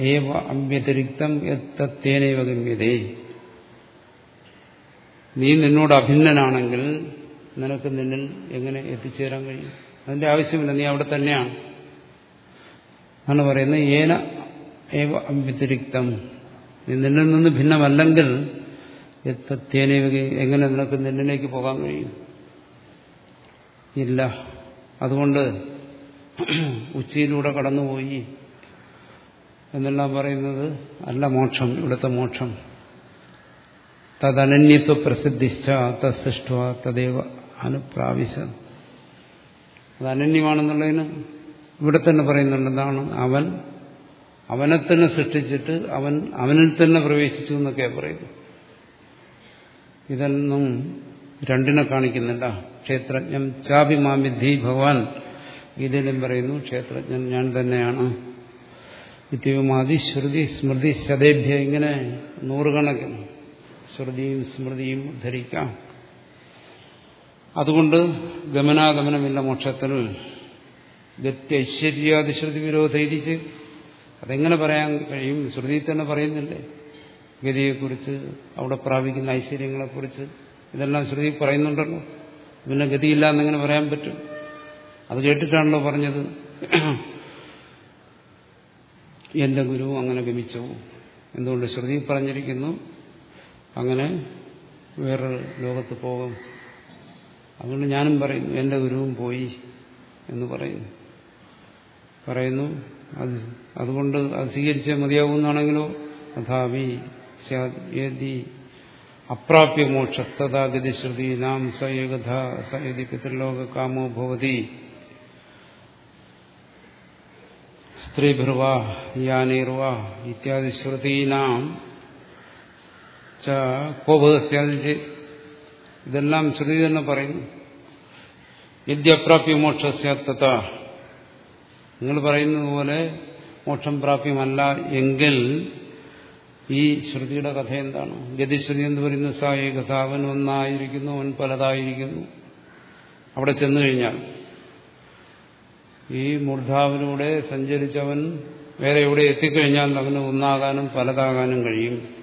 ഏവ അമ്യതിരിക്തം എത്തേനൈവ ഗമ്യതേ നീ നിന്നോട് അഭിന്നനാണെങ്കിൽ നിനക്ക് നിന്നിൽ എങ്ങനെ എത്തിച്ചേരാൻ കഴിയും? അതിന്റെ ആവശ്യമില്ല. നീ അവിടെ തന്നെയാണ്. ആണ് പറയുന്നത് ഏന ഏവ അമ്യതിരിക്തം നീ നിന്നിൽ നിന്ന് ഭിന്നമല്ലെങ്കിൽ എങ്ങനെ നിനക്ക് നിന്നിലേക്ക് പോകാൻ കഴിയും? ഇല്ല. അതുകൊണ്ട് ഉച്ചയിലൂടെ കടന്നുപോയി. എന്നെല്ലാം പറയുന്നത് അല്ല മോക്ഷം ഇവിടുത്തെ മോക്ഷം. തദനന്യത്വ പ്രസിദ്ധിച്ച തൃഷ്ട തദൈവ അനുപ്രാവശ്യം അത് അനന്യമാണെന്നുള്ളതിന് ഇവിടെ തന്നെ പറയുന്നുണ്ട് എന്താണ്? അവൻ അവനെ തന്നെ സൃഷ്ടിച്ചിട്ട് അവൻ അവനിൽ തന്നെ പ്രവേശിച്ചു എന്നൊക്കെയാ പറയുന്നു ഇതൊന്നും രണ്ടിനെ കാണിക്കുന്നില്ല. ക്ഷേത്രജ്ഞം ചാഭിമാമിദ്ധി ഭഗവാൻ ഗീതയിലും പറയുന്നു ക്ഷേത്രജ്ഞൻ ഞാൻ തന്നെയാണ്. നിത്യവുമാതി ശ്രുതി സ്മൃതി ശതേഭ്യ ഇങ്ങനെ നൂറുകണക്കിന് ശ്രുതിയും സ്മൃതിയും ഉദ്ധരിക്കാം അതുകൊണ്ട് ഗമനാഗമനമില്ല മോക്ഷത്തിൽ. ഗത്യശ്വര്യാതിശ്രുതി വിരോധ ഇതിച്ച് അതെങ്ങനെ പറയാൻ കഴിയും? ശ്രുതി തന്നെ പറയുന്നില്ലേ? ഗതിയെക്കുറിച്ച് അവിടെ പ്രാപിക്കുന്ന ഐശ്വര്യങ്ങളെക്കുറിച്ച്. ഇതെല്ലാം ശ്രുതി പറയുന്നുണ്ടല്ലോ. പിന്നെ ഗതിയില്ല എന്നെങ്ങനെ പറയാൻ പറ്റും? അത് കേട്ടിട്ടാണല്ലോ പറഞ്ഞത്. എന്റെ ഗുരു അങ്ങനെ ഗമിച്ചു? എന്തുകൊണ്ട് ശ്രുതി പറഞ്ഞിരിക്കുന്നു? അങ്ങനെ വേറൊരു ലോകത്ത് പോകും. അതുകൊണ്ട് ഞാനും പറയുന്നു എന്റെ ഗുരുവും പോയി എന്ന് പറയുന്നു. പറയുന്നു അത് അതുകൊണ്ട് അത് സ്വീകരിച്ചേ മതിയാവുന്നാണെങ്കിലോ അഥാവി അപ്രാപ്യ മോക്ഷ തഥാഗതി ശ്രുതി നാം സയുഗഥ സയതി പിതൃലോക കാമോ ഭവതി. സ്ത്രീഭിർവാ യാനീർവാ ഇത്യാദി ശ്രുതീനാം കോപസ്യാദിച്ച് ഇതെല്ലാം ശ്രുതി തന്നെ പറയുന്നു വിദ്യപ്രാപ്യ മോക്ഷസ്യാത്തത നിങ്ങൾ പറയുന്നത് പോലെ മോക്ഷം പ്രാപ്യമല്ല എങ്കിൽ ഈ ശ്രുതിയുടെ കഥ എന്താണ്? ഗതിശ്രുതി എന്ന് പറയുന്ന സായി കഥ അവൻ ഒന്നായിരിക്കുന്നു അവൻ പലതായിരിക്കുന്നു. അവിടെ ചെന്നു കഴിഞ്ഞാൽ ഈ മൂർധാവിലൂടെ സഞ്ചരിച്ചവൻ വേറെ എവിടെ എത്തിക്കഴിഞ്ഞാൽ അവന് ഒന്നാകാനും പലതാകാനും കഴിയും.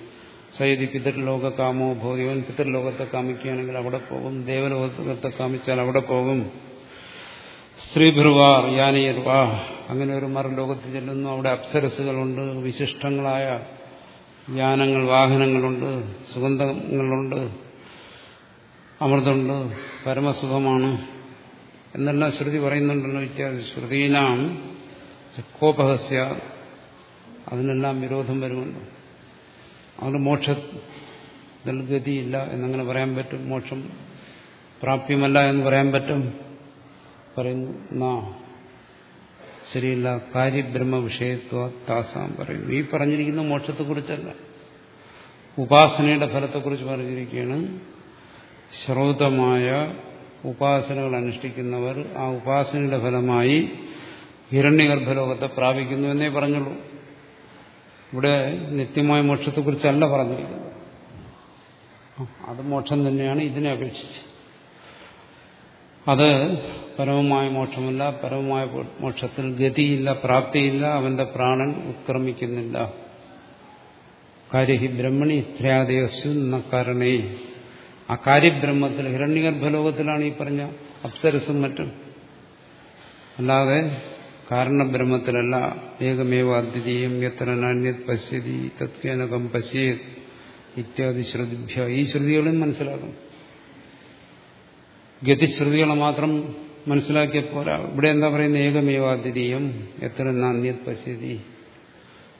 സൈതി പിതൃലോക കാമോ ഭോതിവൻ പിതൃലോകത്തെ കാമിക്കുകയാണെങ്കിൽ അവിടെ പോകും ദേവലോകത്തെ കാമിച്ചാൽ അവിടെ പോകും. സ്ത്രീഭൃവാർ യാനീർവാ അങ്ങനെ ഒരു മറുലോകത്ത് ചെല്ലുന്നു. അവിടെ അപ്സരസുകളുണ്ട് വിശിഷ്ടങ്ങളായ യാനങ്ങൾ വാഹനങ്ങളുണ്ട് സുഗന്ധങ്ങളുണ്ട് അമൃതമുണ്ട് പരമസുഖമാണ്. എന്നെല്ലാം ശ്രുതി പറയുന്നുണ്ടല്ലോ ഇത്യാദി ശ്രുതിയിലാണ് കോപഹസ്യ അതിനെല്ലാം വിരോധം വരുമല്ലോ അതുകൊണ്ട് മോക്ഷ ഗതിയില്ല എന്നങ്ങനെ പറയാൻ പറ്റും. മോക്ഷം പ്രാപ്യമല്ല എന്ന് പറയാൻ പറ്റും. പറയുന്നു നാ ശരിയല്ല. കാര്യബ്രഹ്മ വിഷയത്വ താസാം പറയുന്നു. ഈ പറഞ്ഞിരിക്കുന്ന മോക്ഷത്തെക്കുറിച്ചല്ല. ഉപാസനയുടെ ഫലത്തെക്കുറിച്ച് പറഞ്ഞിരിക്കുകയാണ്. ശ്രൗതമായ ഉപാസനകൾ അനുഷ്ഠിക്കുന്നവർ ആ ഉപാസനയുടെ ഫലമായി ഹിരണ്യഗർഭലോകത്തെ പ്രാപിക്കുന്നു എന്നേ പറഞ്ഞുള്ളൂ. ഇവിടെ നിത്യമായ മോക്ഷത്തെക്കുറിച്ചല്ല പറഞ്ഞിരിക്കുന്നത്. അത് മോക്ഷം തന്നെയാണ് ഇതിനെ അപേക്ഷിച്ച്. അത് പരമമായ മോക്ഷമല്ല പരമമായ മോക്ഷത്തിൽ ഗതിയില്ല പ്രാപ്തിയില്ല അവന്റെ പ്രാണൻ ഉത്ക്രമിക്കുന്നില്ല. കാര്യഹി ബ്രഹ്മണി സ്ത്രീയാദേശു എന്ന കാരണേ. ആ കാര്യബ്രഹ്മത്തിൽ ഹിരണ്യഗർഭലോകത്തിലാണ് ഈ പറഞ്ഞ അപ്സരസും മറ്റും. അല്ലാതെ കാരണബ്രഹ്മത്തിലല്ല ഏകമേവ അദ്വിതീയം എത്ര നാണ്യത് പശ്യതി തത്വേനകം പശ്യേത് ഇത്യാദി ശ്രുതിഭ്യ. ഈ ശ്രുതികളും മനസ്സിലാക്കണം ഗതിശ്രുതികളെ മാത്രം മനസ്സിലാക്കിയ പോരാ. ഇവിടെ എന്താ പറയുന്നത്? ഏകമേവാദ്വിതീയം എത്ര നാണ്യത് പശ്യതി.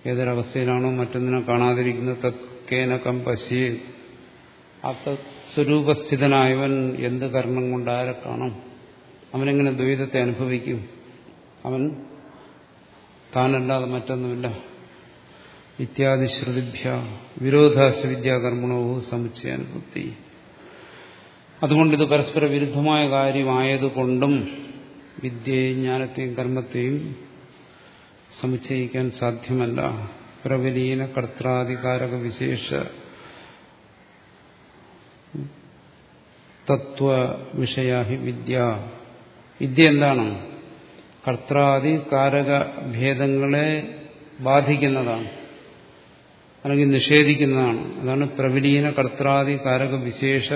ഏതൊരവസ്ഥയിലാണോ മറ്റൊന്നിനെ കാണാതിരിക്കുന്നത്? തത്കേനകം പശ്യേത്. ആ സ്വരൂപസ്ഥിതനായവൻ എന്ത് കർമ്മം കൊണ്ട് ആരെ കാണും? അവനെങ്ങനെ ദ്വൈതത്തെ അനുഭവിക്കും? അവൻ താനല്ലാതെ മറ്റൊന്നുമില്ല. ഇത്യാദി ശ്രുതിഭ്യ വിരോധാസ് വിദ്യാകർമ്മണോ സമുച്ചയാനുഭൂത്തി അതുകൊണ്ട് ഇത് പരസ്പര വിരുദ്ധമായ കാര്യമായതുകൊണ്ടും വിദ്യയെയും ജ്ഞാനത്തെയും കർമ്മത്തെയും സമുച്ചയിക്കാൻ സാധ്യമല്ല. പ്രവലീന കർത്താധികാരക വിശേഷ തത്വ വിഷയാഹി വിദ്യ. വിദ്യ എന്താണ്? കർത്താദി കാരക ഭേദങ്ങളെ ബാധിക്കുന്നതാണ് അല്ലെങ്കിൽ നിഷേധിക്കുന്നതാണ്. അതാണ് പ്രവിലീന കർത്താദി കാരക വിശേഷ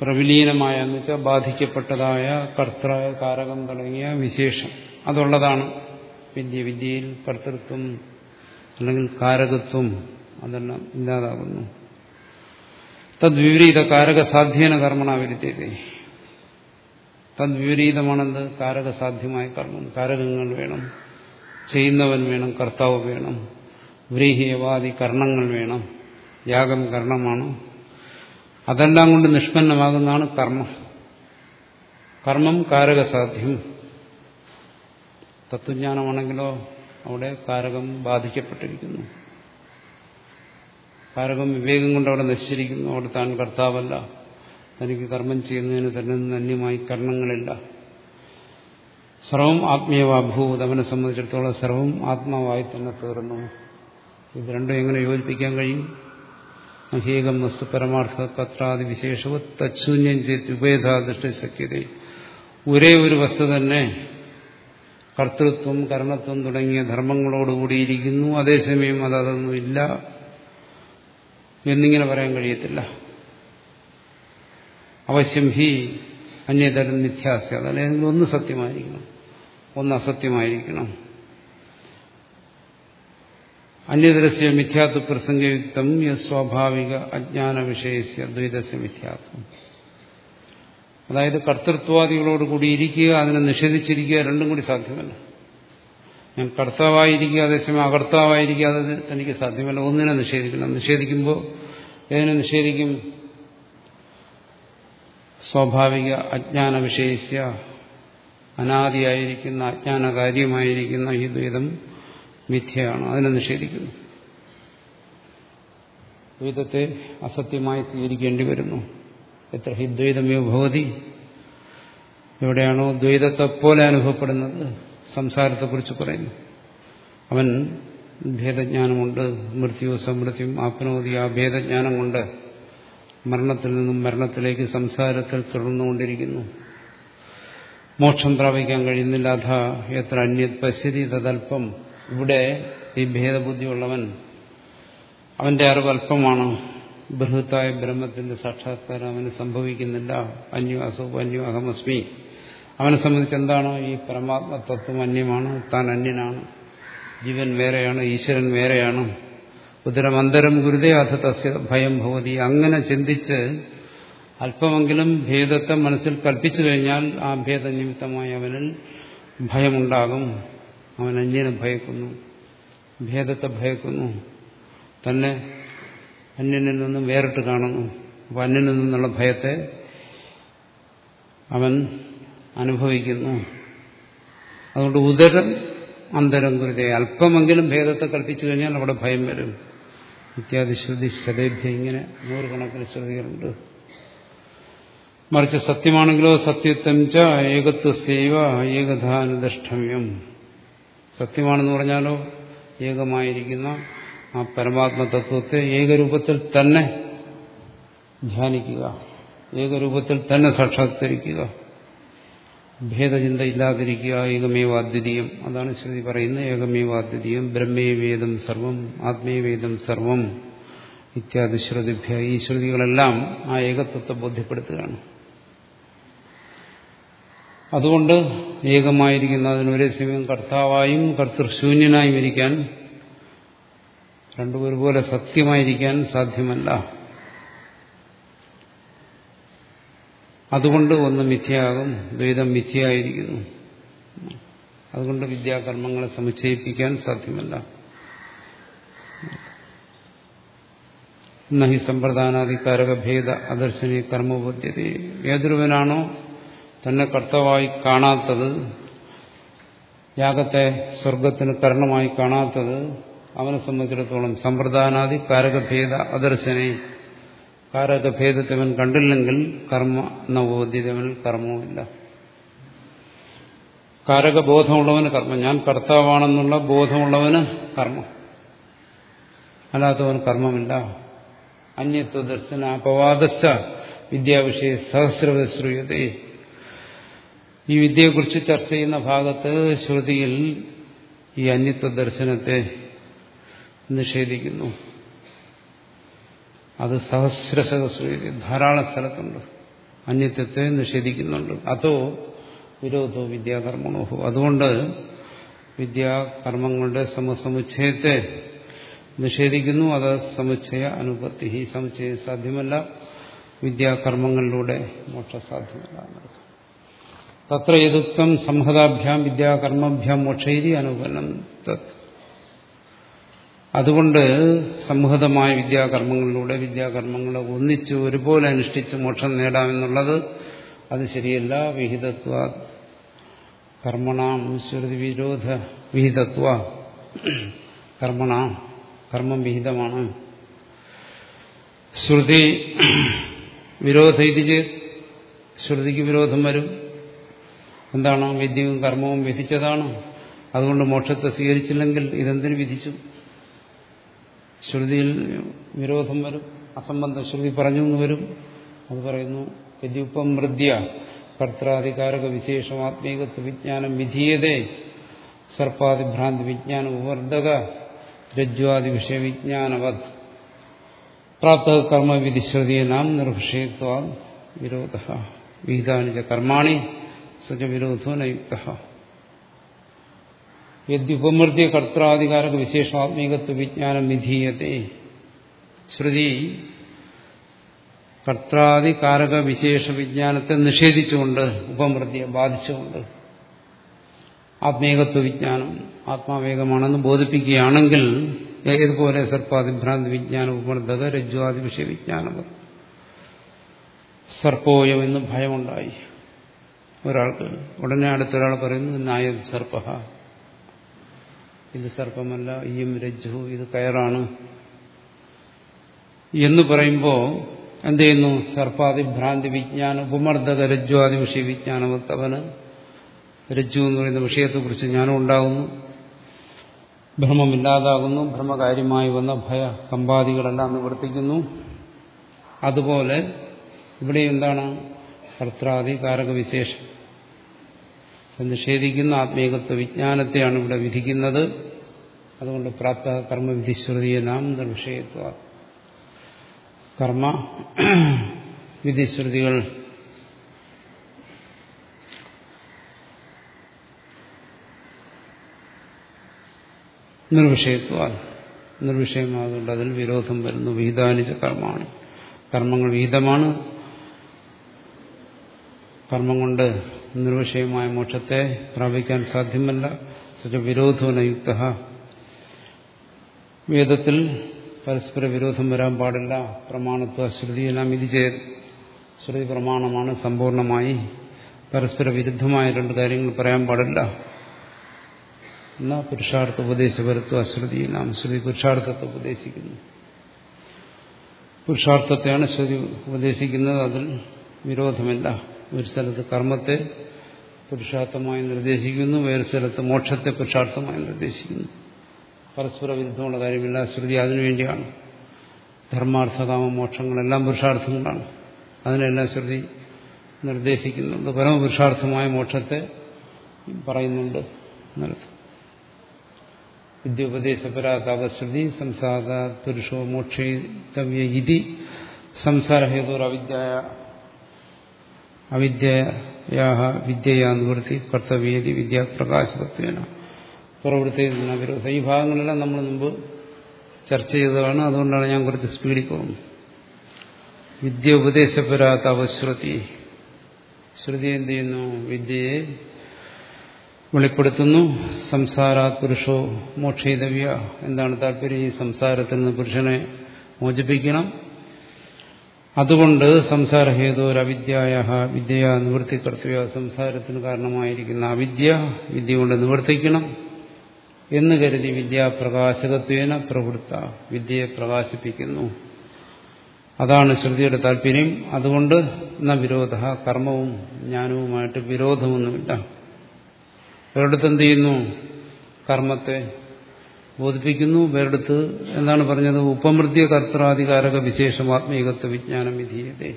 പ്രവിലീനമായ എന്ന് വെച്ചാൽ ബാധിക്കപ്പെട്ടതായ കർത്തായ കാരകം തുടങ്ങിയ വിശേഷം. അതുള്ളതാണ് വിദ്യ. വിദ്യയിൽ കർത്തൃത്വം അല്ലെങ്കിൽ കാരകത്വം അതെല്ലാം ഇല്ലാതാകുന്നു. തദ്വിപരീത കാരക സാധ്യേന തദ്വിപരീതമാണെന്ത്? കാരകസാധ്യമായ കർമ്മം. കാരകങ്ങൾ വേണം. ചെയ്യുന്നവൻ വേണം. കർത്താവ് വേണം. വ്രീഹിയവാദി കർണങ്ങൾ വേണം. യാഗം കർണമാണ്. അതെല്ലാം കൊണ്ട് നിഷ്പന്നമാകുന്നതാണ് കർമ്മം. കർമ്മം കാരകസാധ്യം. തത്വജ്ഞാനമാണെങ്കിലോ അവിടെ കാരകം ബാധിക്കപ്പെട്ടിരിക്കുന്നു. കാരകം വിവേകം കൊണ്ട് അവിടെ നശിച്ചിരിക്കുന്നു. അവിടെ താൻ കർത്താവല്ല. തനിക്ക് കർമ്മം ചെയ്യുന്നതിന് തന്നെ അന്യമായി കർണങ്ങളില്ല. സർവം ആത്മീയവാഭൂത് അവനെ സംബന്ധിച്ചിടത്തോളം സർവം ആത്മാവായി തന്നെ തീർന്നു. ഇത് രണ്ടും എങ്ങനെ യോജിപ്പിക്കാൻ കഴിയും? അഹേകം വസ്തു പരമാർത്ഥ പത്രാദി വിശേഷവ തച്ഛൂന്യം ചെയ്ത് ഉഭയഥാദൃഷ്ട ശക്യത ഒരേ ഒരു വസ്തു തന്നെ കർത്തൃത്വം കർണത്വം തുടങ്ങിയ ധർമ്മങ്ങളോടുകൂടിയിരിക്കുന്നു അതേസമയം അതൊന്നും ഇല്ല എന്നിങ്ങനെ പറയാൻ കഴിയത്തില്ല. അവശ്യം ഹി അന്യതരം മിഥ്യാസ്യ. അതല്ലെങ്കിൽ ഒന്ന് സത്യമായിരിക്കണം. ഒന്ന് അസത്യമായിരിക്കണം. അന്യതരസ്യ മിഥ്യാത്വ പ്രസംഗയുക്തം സ്വാഭാവിക അജ്ഞാന വിഷയസ്യ ദ്വൈതസ്യ മിഥ്യാത്വം. അതായത് കർത്തൃത്വാദികളോട് കൂടി ഇരിക്കുക അതിനെ നിഷേധിച്ചിരിക്കുക രണ്ടും കൂടി സാധ്യമല്ല. ഞാൻ കർത്താവായിരിക്കുക അതേസമയം അകർത്താവായിരിക്കുക അത് തനിക്ക് സാധ്യമല്ല. ഒന്നിനെ നിഷേധിക്കണം. നിഷേധിക്കുമ്പോൾ ഏതിനെ നിഷേധിക്കും? സ്വാഭാവിക അജ്ഞാന വിഷയസ്യ അനാദിയായിരിക്കുന്ന അജ്ഞാനകാര്യമായിരിക്കുന്ന ഈ ദ്വൈതം മിഥ്യയാണ്. അതിനെ നിഷേധിക്കുന്നു. ദ്വൈതത്തെ അസത്യമായി സ്വീകരിക്കേണ്ടി വരുന്നു. എത്ര ഹി ദ്വൈതമേ ഭവതി. എവിടെയാണോ ദ്വൈതത്തെപ്പോലെ അനുഭവപ്പെടുന്നത്. സംസാരത്തെക്കുറിച്ച് പറയുന്നു. അവൻ ഭേദജ്ഞാനമുണ്ട്. മൃത്യു സമൃദ്ധിയും ആപ്നോതി ആ ഭേദജ്ഞാനം കൊണ്ട് മരണത്തിൽ നിന്നും മരണത്തിലേക്ക് സംസാരത്തിൽ തുടർന്നുകൊണ്ടിരിക്കുന്നു. മോക്ഷം പ്രാപിക്കാൻ കഴിയുന്നില്ല. അഥ എത്ര അന്യത് പശ്യതി തതൽപ്പം. ഇവിടെ ഈ ഭേദബുദ്ധിയുള്ളവൻ അവന്റെ അറിവ് അല്പമാണ്. ബൃഹത്തായ ബ്രഹ്മത്തിന്റെ സാക്ഷാത്കാരം അവന് സംഭവിക്കുന്നില്ല. അന്യവാസോ അന്യോ അഹമസ്മി അവനെ സംബന്ധിച്ച് എന്താണോ ഈ പരമാത്മ തത്വം? അന്യമാണ് താൻ അന്യനാണ്. ജീവൻ വേറെയാണ് ഈശ്വരൻ വേറെയാണ്. ഉദരമന്തരം ഗുരുതേ അഥ തസ്യ ഭയം ഭവതി. അങ്ങനെ ചിന്തിച്ച് അല്പമെങ്കിലും ഭേദത്തെ മനസ്സിൽ കൽപ്പിച്ചു കഴിഞ്ഞാൽ ആ ഭേദനിമിത്തമായി അവനിൽ ഭയമുണ്ടാകും. അവൻ അന്യനെ ഭയക്കുന്നു. ഭേദത്തെ ഭയക്കുന്നു. തന്നെ അന്യനിൽ നിന്നും വേറിട്ട് കാണുന്നു. അപ്പം അന്യനിൽ നിന്നുള്ള ഭയത്തെ അവൻ അനുഭവിക്കുന്നു. അതുകൊണ്ട് ഉദരം അന്തരം കുരുതേ അല്പമെങ്കിലും ഭേദത്തെ കൽപ്പിച്ചു കഴിഞ്ഞാൽ അവിടെ ഭയം വരും. ഇത്യാദി ശ്രുതി ശതേഭ്യ ഇങ്ങനെ നൂറുകണക്കിന് ശ്രുതികളുണ്ട്. മറിച്ച് സത്യമാണെങ്കിലോ സത്യത്വം ച ഏകത്വസേവ ഏകധാനുദഷ്ടമ്യം സത്യമാണെന്ന് പറഞ്ഞാലോ ഏകമായിരിക്കുന്ന ആ പരമാത്മ തത്വത്തെ ഏകരൂപത്തിൽ തന്നെ ധ്യാനിക്കുക. ഏകരൂപത്തിൽ തന്നെ സാക്ഷാത്കരിക്കുക. ഭേദചിന്ത ഇല്ലാതിരിക്കുക ഏകമേവാദ്വിതീയം. അതാണ് ശ്രുതി പറയുന്നത് ഏകമേവാദ്വിതീയം. ബ്രഹ്മേവേദം സർവം ആത്മേവേദം സർവം ഇത്യാദി ശ്രുതിഭ്യ. ഈ ശ്രുതികളെല്ലാം ആ ഏകത്വത്തെ ബോധ്യപ്പെടുത്തുകയാണ്. അതുകൊണ്ട് ഏകമായിരിക്കുന്ന അതിനൊരേ സമയം കർത്താവായും കർത്തൃശൂന്യനായും ഇരിക്കാൻ രണ്ടും ഒരുപോലെ സത്യമായിരിക്കാൻ സാധ്യമല്ല. അതുകൊണ്ട് ഒന്ന് മിഥ്യയാകും ദ്വൈതം മിഥ്യയായിരിക്കുന്നു. അതുകൊണ്ട് വിദ്യാകർമ്മങ്ങളെ സമുച്ചയിപ്പിക്കാൻ സാധ്യമല്ല. നഹി സമ്പ്രദാനാധികാരക ഭേദ അദർശനീയ കർമ്മബോധ്യത. ഏതൊരുവനാണോ തന്നെ കർത്തവായി കാണാത്തത് യാഗത്തെ സ്വർഗത്തിന് കരണമായി കാണാത്തത് അവനെ സംബന്ധിച്ചിടത്തോളം സമ്പ്രദാനാദി കാരകഭേദ അദർശനെ കാരകഭേദത്തെ അവൻ കണ്ടില്ലെങ്കിൽ കർമ്മ നവോദ്യതവൻ കർമ്മവുമില്ല കാരകബോധമുള്ളവന് കർമ്മം. ഞാൻ കർത്താവാണെന്നുള്ള ബോധമുള്ളവന് കർമ്മം. അല്ലാത്തവൻ കർമ്മമില്ല. അന്യത്വ ദർശന അപവാദസ്ഥ വിദ്യാവിഷയ സഹസ്രവശ്രൂയതേ ഈ വിദ്യയെക്കുറിച്ച് ചർച്ച ചെയ്യുന്ന ഭാഗത്ത് ശ്രുതിയിൽ ഈ അന്യത്വ ദർശനത്തെ നിഷേധിക്കുന്നു. അത് സഹസ്ര സഹസ്ര ധാരാളം സ്ഥലത്തുണ്ട്. അന്യത്വത്തെ നിഷേധിക്കുന്നുണ്ട്. അതോ വിരോധോ വിദ്യാകർമ്മണോഹോ അതുകൊണ്ട് വിദ്യാകർമ്മങ്ങളുടെ സമസമുച്ചയത്തെ നിഷേധിക്കുന്നു. അത് സമുച്ചയ അനുപത്തി. ഈ സമുച്ചയം സാധ്യമല്ല. വിദ്യാകർമ്മങ്ങളിലൂടെ മോക്ഷ സാധ്യമല്ല തത്ര യദുക്തം സംഹതാഭ്യാം വിദ്യാകർമ്മഭ്യാം മോക്ഷൈരി അനുപന്നം തത് അതുകൊണ്ട് സംഹതമായ വിദ്യാകർമ്മങ്ങളിലൂടെ വിദ്യാകർമ്മങ്ങളെ ഒന്നിച്ച് ഒരുപോലെ അനുഷ്ഠിച്ച് മോക്ഷം നേടാമെന്നുള്ളത് അത് ശരിയല്ല. വിഹിതത്വ കർമ്മണാം ശ്രുതി വിരോധ വിഹിതത്വ കർമ്മണാം കർമ്മം വിഹിതമാണ്. ശ്രുതി വിരോധ ഇത് ചെയ്ത് ശ്രുതിക്ക് വിരോധം വരും. എന്താണ് വിദ്യയും കർമ്മവും വിധിച്ചതാണ്. അതുകൊണ്ട് മോക്ഷത്തെ സ്വീകരിച്ചില്ലെങ്കിൽ ഇതെന്തിനു വിധിച്ചു? ശ്രുതിയിൽ വിരോധം വരും അസംബന്ധ ശ്രുതി പറഞ്ഞു എന്ന് വരും. അത് പറയുന്നു യദ്യുപ്പം മൃദ്യ കർത്താധികാരക വിശേഷം ആത്മീകത്വ വിജ്ഞാനം വിധീയതേ സർപ്പാതിഭ്രാന്തി വിജ്ഞാനം ഉപവർദ്ധക രജ്വാദി വിഷയ വിജ്ഞാനവത്. പ്രാപ്ത നാം നിർവിഷയത്വ വിരോധ വിഹിതാനുജ കർമാണി സജ വിരോധോ നയുക്ത. യദ്യുപമൃത്യ കർത്താധികാരക വിശേഷാത്മീകത്വ വിജ്ഞാനം വിധീയത്തെ ശ്രുതി കർത്താധികാരക വിശേഷ വിജ്ഞാനത്തെ നിഷേധിച്ചുകൊണ്ട് ഉപമൃതിയെ ബാധിച്ചുകൊണ്ട് ആത്മീകത്വ വിജ്ഞാനം ആത്മാവേഗമാണെന്ന് ബോധിപ്പിക്കുകയാണെങ്കിൽ ഏതുപോലെ സർപ്പാതിഭ്രാന്തി വിജ്ഞാനം ഉപമർദ്ദക രജ്വാദി വിഷയ വിജ്ഞാനം? സർപ്പോയം എന്ന് ഭയമുണ്ടായി. ഒരാൾക്ക് ഉടനെ അടുത്തൊരാൾ പറയുന്നു നായം സർപ്പ. ഇത് സർപ്പമല്ല ഈയും രജ്ജു ഇത് കയറാണ്. എന്ന് പറയുമ്പോൾ എന്ത് ചെയ്യുന്നു? സർപ്പാതിഭ്രാന്തി വിജ്ഞാന ഉപമർദ്ദക രജ്ജുവാദി വിഷയ വിജ്ഞാനവത്തവന് രജ്ജു എന്ന് പറയുന്ന വിഷയത്തെക്കുറിച്ച് ജ്ഞാനം ഉണ്ടാകുന്നു. ഭ്രമമില്ലാതാകുന്നു ഭ്രമകാര്യമായി വന്ന ഭയ കമ്പാദികളെല്ലാം നിവർത്തിക്കുന്നു. അതുപോലെ ഇവിടെ എന്താണ്? കർത്താദി കാരകവിശേഷം. നിഷേധിക്കുന്ന ആത്മീകത്വ വിജ്ഞാനത്തെയാണ് ഇവിടെ വിധിക്കുന്നത്. അതുകൊണ്ട് പ്രാപ്ത കർമ്മവിധിശ്രുതിയെ നാം നിർവിഷയത്വ കർമ്മ വിധിശ്രുതികൾ നിർവിഷയത്വ നിർവിഷയമാകൊണ്ട് അതിൽ വിരോധം വരുന്നു. വിഹിതാനിച്ച കർമ്മമാണ്. കർമ്മങ്ങൾ വിഹിതമാണ്. കർമ്മം കൊണ്ട് നിർവിഷയമായ മോക്ഷത്തെ പ്രാപിക്കാൻ സാധ്യമല്ല. സച്ച വിരോധനയുക്ത വേദത്തിൽ പരസ്പര വിരോധം വരാൻ പാടില്ല. പ്രമാണത്വ ശ്രുതിയെല്ലാം ഇത് ചെയ്ത് ശ്രുതി പ്രമാണമാണ് സമ്പൂർണമായി. പരസ്പര വിരുദ്ധമായ രണ്ട് കാര്യങ്ങൾ പറയാൻ പാടില്ല. എന്നാൽ പുരുഷാർത്ഥ ഉപദേശപരത്വ ശ്രുതിയെല്ലാം. ശ്രുതി പുരുഷാർത്ഥത്തെ ഉപദേശിക്കുന്നു. പുരുഷാർത്ഥത്തെയാണ് ശ്രുതി ഉപദേശിക്കുന്നത്. അതിൽ വിരോധമില്ല. ഒരു സ്ഥലത്ത് കർമ്മത്തെ പുരുഷാർത്ഥമായി നിർദ്ദേശിക്കുന്നു വേറെ സ്ഥലത്ത് മോക്ഷത്തെ പുരുഷാർത്ഥമായി നിർദ്ദേശിക്കുന്നു. പരസ്പര വിരുദ്ധമുള്ള കാര്യമില്ല ശ്രുതി അതിനുവേണ്ടിയാണ് ധർമാർത്ഥകാമ മോക്ഷങ്ങളെല്ലാം പുരുഷാർത്ഥങ്ങളാണ്. അതിനെല്ലാം ശ്രുതി നിർദ്ദേശിക്കുന്നുണ്ട്. പരമപുരുഷാർത്ഥമായ മോക്ഷത്തെ പറയുന്നുണ്ട് വിദ്യോപദേശപരാ വിദ്യോപദേശപരാതാവശ്രുതി സംസാദ പുരുഷോ മോക്ഷിതവ്യ ഇതി സംസാരഹേതുർ അവിദ്യയാ വിദ്യയാ നിവൃത്തി കർത്തവ്യേതി വിദ്യാപ്രകാശകത്വേന പ്രവൃത്തി വിരോധം ഈ ഭാഗങ്ങളെല്ലാം നമ്മൾ മുമ്പ് ചർച്ച ചെയ്തതാണ്. അതുകൊണ്ടാണ് ഞാൻ കുറച്ച് സ്പീഡിൽ പോകുന്നത്. വിദ്യ ഉപദേശപ്പെടാത്ത അവശ്രുതി. ശ്രുതി എന്ത് ചെയ്യുന്നു? വിദ്യയെ വെളിപ്പെടുത്തുന്നു. സംസാരാത് പുരുഷോ മോക്ഷിതവ്യ എന്താണ് താല്പര്യം? ഈ സംസാരത്തിൽ നിന്ന് പുരുഷനെ മോചിപ്പിക്കണം. അതുകൊണ്ട് സംസാരഹേതു അവിദ്യായ വിദ്യ നിവൃത്തി കർത്തവ്യ സംസാരത്തിന് കാരണമായിരിക്കുന്ന അവിദ്യ വിദ്യ കൊണ്ട് നിവർത്തിക്കണം എന്ന് കരുതി വിദ്യാപ്രകാശകത്വേന പ്രവൃത്ത വിദ്യയെ പ്രകാശിപ്പിക്കുന്നു. അതാണ് ശ്രുതിയുടെ താല്പര്യം. അതുകൊണ്ട് എന്ന വിരോധ കർമ്മവും ജ്ഞാനവുമായിട്ട് വിരോധമൊന്നുമില്ല. ഒരിടത്തെന്ത് ചെയ്യുന്നു? കർമ്മത്തെ ബോധിപ്പിക്കുന്നു വേറെടുത്ത് എന്താണ് പറഞ്ഞത്? ഉപമൃത്യ കർത്തൃാധികാരക വിശേഷം ആത്മീകത്വ വിജ്ഞാനം വിധീയതേ.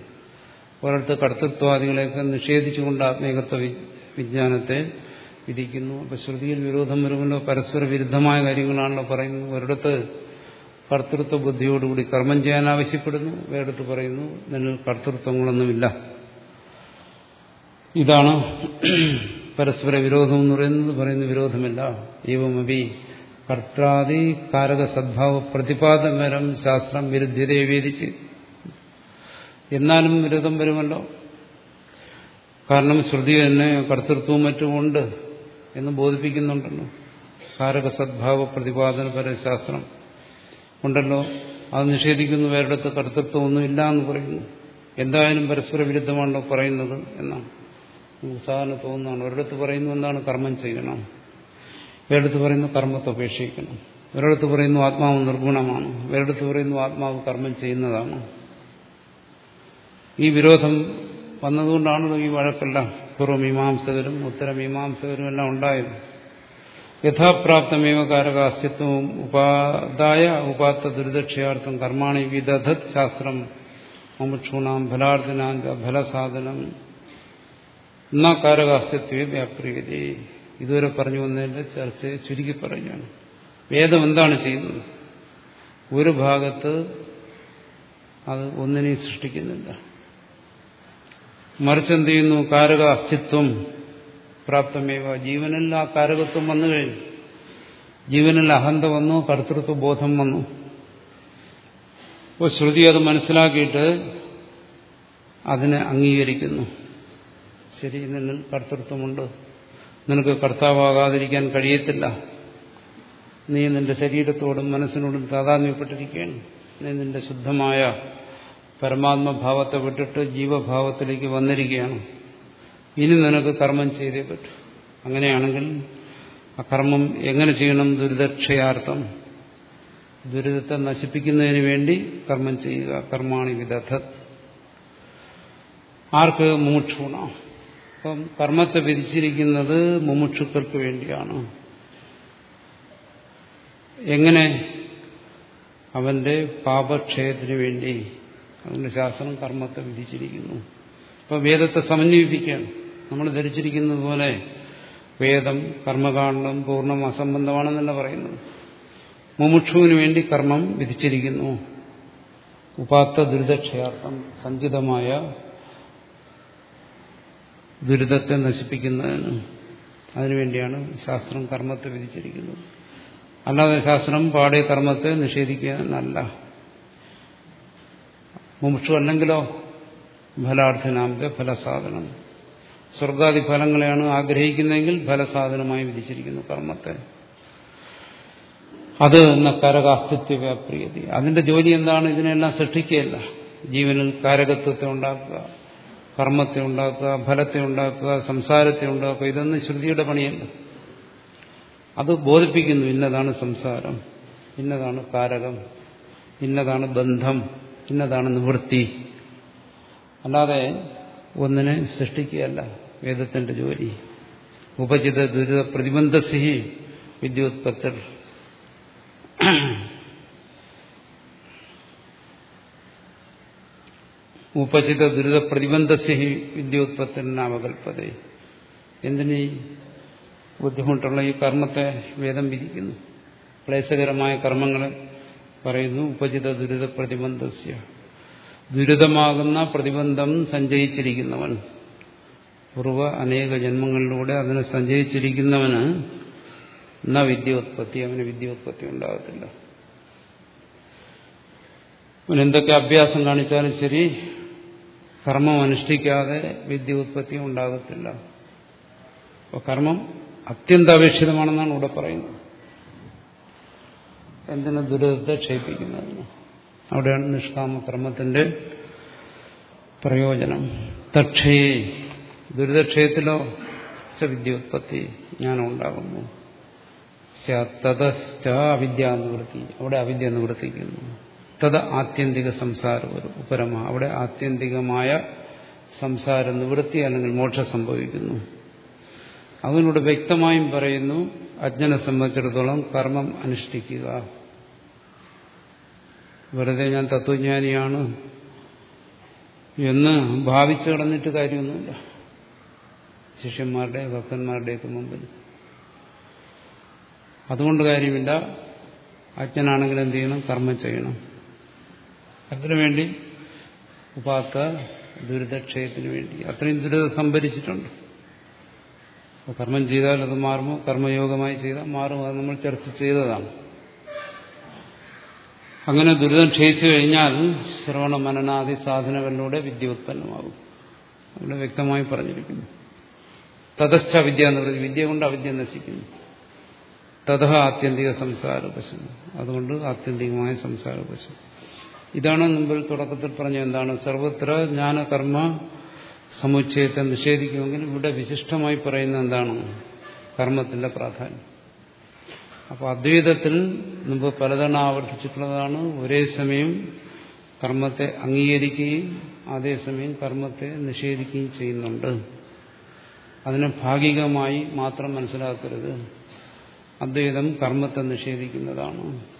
ഒരിടത്ത് കർത്തൃത്വാദികളെയൊക്കെ നിഷേധിച്ചുകൊണ്ട് ആത്മീകത്വ വിജ്ഞാനത്തെ വിധിക്കുന്നു. അപ്പൊ ശ്രുതിയിൽ വിരോധം വരുമല്ലോ പരസ്പര വിരുദ്ധമായ കാര്യങ്ങളാണല്ലോ പറയുന്നത്. ഒരിടത്ത് കർത്തൃത്വ ബുദ്ധിയോടുകൂടി കർമ്മം ചെയ്യാൻ ആവശ്യപ്പെടുന്നു വേറെടുത്ത് പറയുന്നു നിന്നിൽ കർത്തൃത്വങ്ങളൊന്നുമില്ല. ഇതാണ് പരസ്പര വിരോധം എന്ന് പറയുന്നത്. പറയുന്ന വിരോധമില്ല. ഏവമപി കർത്താദി കാരക സദ്ഭാവ പ്രതിപാദകരം ശാസ്ത്രം വിരുദ്ധ്യതയെ വേദിച്ച്. എന്നാലും വിരുദ്ധം വരുമല്ലോ? കാരണം ശ്രുതി തന്നെ കർത്തൃത്വവും മറ്റുമുണ്ട് എന്ന് ബോധിപ്പിക്കുന്നുണ്ടല്ലോ. കാരക സദ്ഭാവ പ്രതിപാദനപര പരശാസ്ത്രം ഉണ്ടല്ലോ. അത് നിഷേധിക്കുന്നു വേറിടത്ത് കർത്തൃത്വം ഒന്നുമില്ല എന്ന് പറയുന്നു. എന്തായാലും പരസ്പര വിരുദ്ധമാണല്ലോ പറയുന്നത് എന്നാണ്. സാധാരണ തോന്നുന്നതാണ്. ഒരിടത്ത് പറയുന്നു എന്താണ് കർമ്മം ചെയ്യണം? വേറെടുത്ത് പറയുന്നു കർമ്മത്തെ ഉപേക്ഷിക്കണം വേറെടുത്ത് പറയുന്നു ആത്മാവ് നിർഗുണമാണ്. വേറെടുത്ത് പറയുന്നു ആത്മാവ് കർമ്മം ചെയ്യുന്നതാണ്. ഈ വിരോധം വന്നതുകൊണ്ടാണല്ലോ ഈ വഴക്കെല്ലാം പൂർവമീമാംസകരും ഉത്തരമീമാംസകരും എല്ലാം ഉണ്ടായത്. യഥാപ്രാപ്തമേവ കാരക അസ്തിത്വവും ഉപാദായ ഉപാത്ത ദുരിതക്ഷയാർത്ഥം കർമാണി വിദധത് ശാസ്ത്രം മുമുക്ഷൂണാം ഫലാർത്ഥനാഞ്ച ഫലസാധനം. ന കാരക അസ്തിത്വേ വ്യാപ്രിയതേ ഇതുവരെ പറഞ്ഞു വന്നതിന്റെ ചർച്ചയെ ചുരുക്കി പറയുകയാണ്. വേദം എന്താണ് ചെയ്യുന്നത്? ഒരു ഭാഗത്ത് അത് ഒന്നിനെയും സൃഷ്ടിക്കുന്നില്ല. മറിച്ച് എന്ത് ചെയ്യുന്നു? കാരക അസ്തിത്വം പ്രാപ്തമേവ. ജീവനിൽ ആ കാരകത്വം വന്നു കഴിഞ്ഞു. ജീവനിൽ അഹന്ത വന്നു കർത്തൃത്വ ബോധം വന്നു. അപ്പോൾ ശ്രുതി അത് മനസ്സിലാക്കിയിട്ട് അതിനെ അംഗീകരിക്കുന്നു. ശരി നിന്നിൽ കർത്തൃത്വമുണ്ട്. നിനക്ക് കർത്താവാകാതിരിക്കാൻ കഴിയത്തില്ല. നീ നിന്റെ ശരീരത്തോടും മനസ്സിനോടും താതാത്മ്യപ്പെട്ടിരിക്കുകയാണ്. നീ നിന്റെ ശുദ്ധമായ പരമാത്മഭാവത്തെ വിട്ടിട്ട് ജീവഭാവത്തിലേക്ക് വന്നിരിക്കുകയാണ്. ഇനി നിനക്ക് കർമ്മം ചെയ്തേ പറ്റൂ. അങ്ങനെയാണെങ്കിൽ ആ കർമ്മം എങ്ങനെ ചെയ്യണം? ദുരിതക്ഷയാർത്ഥം ദുരിതത്തെ നശിപ്പിക്കുന്നതിന് വേണ്ടി കർമ്മം ചെയ്യുക. കർമാണി വിദഗ്ധ. ആർക്ക് മുമുക്ഷൂണ അപ്പം കർമ്മത്തെ വിധിച്ചിരിക്കുന്നത് മുമുക്ഷുക്കൾക്ക് വേണ്ടിയാണ്. എങ്ങനെ? അവന്റെ പാപക്ഷയത്തിന് വേണ്ടി അവന്റെ ശാസ്ത്രം കർമ്മത്തെ വിധിച്ചിരിക്കുന്നു. അപ്പം വേദത്തെ സമന്വയിപ്പിക്കുകയാണ് നമ്മൾ ധരിച്ചിരിക്കുന്നത് പോലെ വേദം കർമ്മകാണ്ഡം പൂർണം അസംബന്ധമാണെന്നല്ല പറയുന്നത്. മുമുക്ഷുവിന് വേണ്ടി കർമ്മം വിധിച്ചിരിക്കുന്നു. ഉപാത്ത ദുരിതക്ഷയാർത്ഥം സഞ്ചിതമായ ദുരിതത്തെ നശിപ്പിക്കുന്നതിന് അതിനുവേണ്ടിയാണ് ശാസ്ത്രം കർമ്മത്തെ വിധിച്ചിരിക്കുന്നത്. അല്ലാതെ ശാസ്ത്രം പാടിയ കർമ്മത്തെ നിഷേധിക്കാനല്ല. മുമുക്ഷു അല്ലെങ്കിലോ ഫലാർത്ഥനാമത്തെ ഫലസാധനം. സ്വർഗാദി ഫലങ്ങളെയാണ് ആഗ്രഹിക്കുന്നതെങ്കിൽ ഫലസാധനമായി വിധിച്ചിരിക്കുന്നു കർമ്മത്തെ. അത് എന്ന കാരകാസ്തിത്വ വ്യാപ്രിയതി അതിന്റെ ജോലി എന്താണ്? ഇതിനെല്ലാം സൃഷ്ടിക്കുകയല്ല. ജീവനിൽ കാരകത്വത്തെ ഉണ്ടാക്കുക. കർമ്മത്തെ ഉണ്ടാക്കുക ഫലത്തെ ഉണ്ടാക്കുക സംസാരത്തെ ഉണ്ടാക്കുക ഇതൊന്നും ശ്രുതിയുടെ പണിയല്ല. അത് ബോധിപ്പിക്കുന്നു ഇന്നതാണ് സംസാരം ഇന്നതാണ് കാരകം ഇന്നതാണ് ബന്ധം ഇന്നതാണ് നിവൃത്തി. അല്ലാതെ ഒന്നിനെ സൃഷ്ടിക്കുകയല്ല വേദത്തിന്റെ ജോലി. ഉപചിത ദുരിത പ്രതിബന്ധസിഹി വിദ്യോത്പത്തർ. ഉപചിത ദുരിത പ്രതിബന്ധസ്യഹി വിദ്യോത്പത്തനാവകൽപ്പത എന്തിന്? ബുദ്ധിമുട്ടുള്ള ഈ കർമ്മത്തെ വേദം വിധിക്കുന്നു. ക്ലേശകരമായ കർമ്മങ്ങളെ പറയുന്നു ഉപചിത ദുരിത പ്രതിബന്ധസ്യ. ദുരിതമാകുന്ന പ്രതിബന്ധം സഞ്ചയിച്ചിരിക്കുന്നവൻ. പൂർവ അനേക ജന്മങ്ങളിലൂടെ അതിനെ സഞ്ചയിച്ചിരിക്കുന്നവന് ന വിദ്യോത്പത്തി അവന് വിദ്യോത്പത്തി ഉണ്ടാകത്തില്ല. അവനെന്തൊക്കെ അഭ്യാസം കാണിച്ചാലും ശരി കർമ്മം അനുഷ്ഠിക്കാതെ വിദ്യ ഉത്പത്തി ഉണ്ടാകത്തില്ല. അപ്പോൾ കർമ്മം അത്യന്താപേക്ഷിതമാണെന്നാണ് ഇവിടെ പറയുന്നത്. എന്തിനു ദുരിതത്തെ ക്ഷയിപ്പിക്കുന്നതിന് അവിടെയാണ് നിഷ്കാമ കർമ്മത്തിന്റെ പ്രയോജനം. തക്ഷയെ ദുരിതക്ഷയത്തിലോ വിദ്യോത്പത്തി ജ്ഞാനം ഉണ്ടാകുന്നു തതശ്ച അവിദ്യ നിവൃത്തി. അവിടെ അവിദ്യ നിവർത്തിക്കുന്നു തത് ആത്യന്തിക സംസാര ഉപരമ. അവിടെ ആത്യന്തികമായ സംസാര നിവൃത്തി അല്ലെങ്കിൽ മോക്ഷം സംഭവിക്കുന്നു. അതിനോട് വ്യക്തമായും പറയുന്നു അജ്ഞനെ സംബന്ധിച്ചിടത്തോളം കർമ്മം അനുഷ്ഠിക്കുക. വെറുതെ ഞാൻ തത്വജ്ഞാനിയാണ് എന്ന് ഭാവിച്ചു കിടന്നിട്ട് കാര്യമൊന്നുമില്ല. ശിഷ്യന്മാരുടെ ഭക്തന്മാരുടെയൊക്കെ മുമ്പിൽ. അതുകൊണ്ട് കാര്യമില്ല. അജ്ഞനാണെങ്കിൽ എന്ത് ചെയ്യണം? കർമ്മം ചെയ്യണം. അതിനുവേണ്ടി ഉപാത്ത ദുരിതക്ഷയത്തിന് വേണ്ടി അത്രയും ദുരിതം സംഭരിച്ചിട്ടുണ്ട്. കർമ്മം ചെയ്താൽ അത് മാറുമോ? കർമ്മയോഗമായി ചെയ്താൽ മാറും അത് നമ്മൾ ചർച്ച ചെയ്തതാണ്. അങ്ങനെ ദുരിതം ക്ഷയിച്ചു കഴിഞ്ഞാൽ ശ്രവണ മനനാദി സാധനങ്ങളിലൂടെ വിദ്യ ഉത്പന്നമാകും. അവിടെ വ്യക്തമായി പറഞ്ഞിരിക്കുന്നു. തതശ്ച വിദ്യ എന്ന് പറയുന്നത് വിദ്യ കൊണ്ട് അവിദ്യ നശിക്കുന്നു. തഥ ആത്യന്തിക സംസാര പശു അതുകൊണ്ട് ആത്യന്തികമായ സംസാരപശം. ഇതാണ് മുമ്പിൽ തുടക്കത്തിൽ പറഞ്ഞ എന്താണ് സർവത്ര ജ്ഞാനകർമ്മ സമുച്ചയത്തെ നിഷേധിക്കുമെങ്കിൽ ഇവിടെ വിശിഷ്ടമായി പറയുന്ന എന്താണ് കർമ്മത്തിന്റെ പ്രാധാന്യം. അപ്പോൾ അദ്വൈതത്തിൽ മുമ്പ് പലതവണ ആവർത്തിച്ചിട്ടുള്ളതാണ് ഒരേ സമയം കർമ്മത്തെ അംഗീകരിക്കുകയും അതേസമയം കർമ്മത്തെ നിഷേധിക്കുകയും ചെയ്യുന്നുണ്ട്. അതിനെ ഭാഗികമായി മാത്രം മനസ്സിലാക്കരുത്. അദ്വൈതം കർമ്മത്തെ നിഷേധിക്കുന്നതാണ്.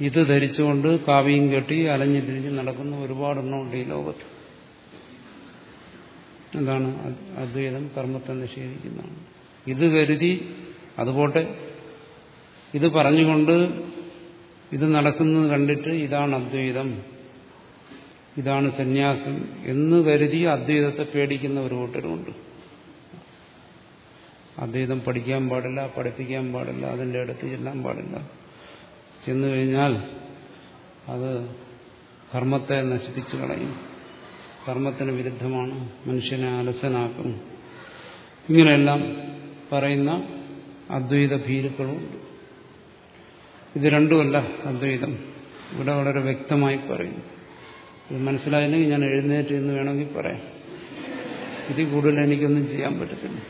ഇത് ധരിച്ചുകൊണ്ട് കാവ്യം കെട്ടി അലഞ്ഞു തിരിഞ്ഞ് നടക്കുന്ന ഒരുപാടെണ്ണമുണ്ട് ഈ ലോകത്ത്. എന്താണ് അദ്വൈതം കർമ്മത്തെ നിഷേധിക്കുന്നതാണ്. ഇത് കരുതി അതുപോട്ടെ. ഇത് പറഞ്ഞുകൊണ്ട് ഇത് നടക്കുന്നത് കണ്ടിട്ട് ഇതാണ് അദ്വൈതം ഇതാണ് സന്യാസം എന്ന് കരുതി അദ്വൈതത്തെ പേടിക്കുന്ന ഒരു കൂട്ടരുമുണ്ട്. അദ്വൈതം പഠിക്കാൻ പാടില്ല പഠിപ്പിക്കാൻ പാടില്ല അതിന്റെ അടുത്ത് ചെല്ലാൻ പാടില്ല. ചെന്നു കഴിഞ്ഞാൽ അത് കർമ്മത്തെ നശിപ്പിച്ചു കളയും. കർമ്മത്തിന് വിരുദ്ധമാണ്. മനുഷ്യനെ അലസനാക്കും. ഇങ്ങനെയെല്ലാം പറയുന്ന അദ്വൈത ഭീരുക്കളുമുണ്ട് ഇത് രണ്ടുമല്ല അദ്വൈതം. ഇവിടെ വളരെ വ്യക്തമായി പറയും ഇത് മനസ്സിലായില്ലെങ്കിൽ ഞാൻ എഴുന്നേറ്റ് എന്ന് വേണമെങ്കിൽ പറയാം. ഇതിൽ കൂടുതൽ എനിക്കൊന്നും ചെയ്യാൻ പറ്റത്തില്ല.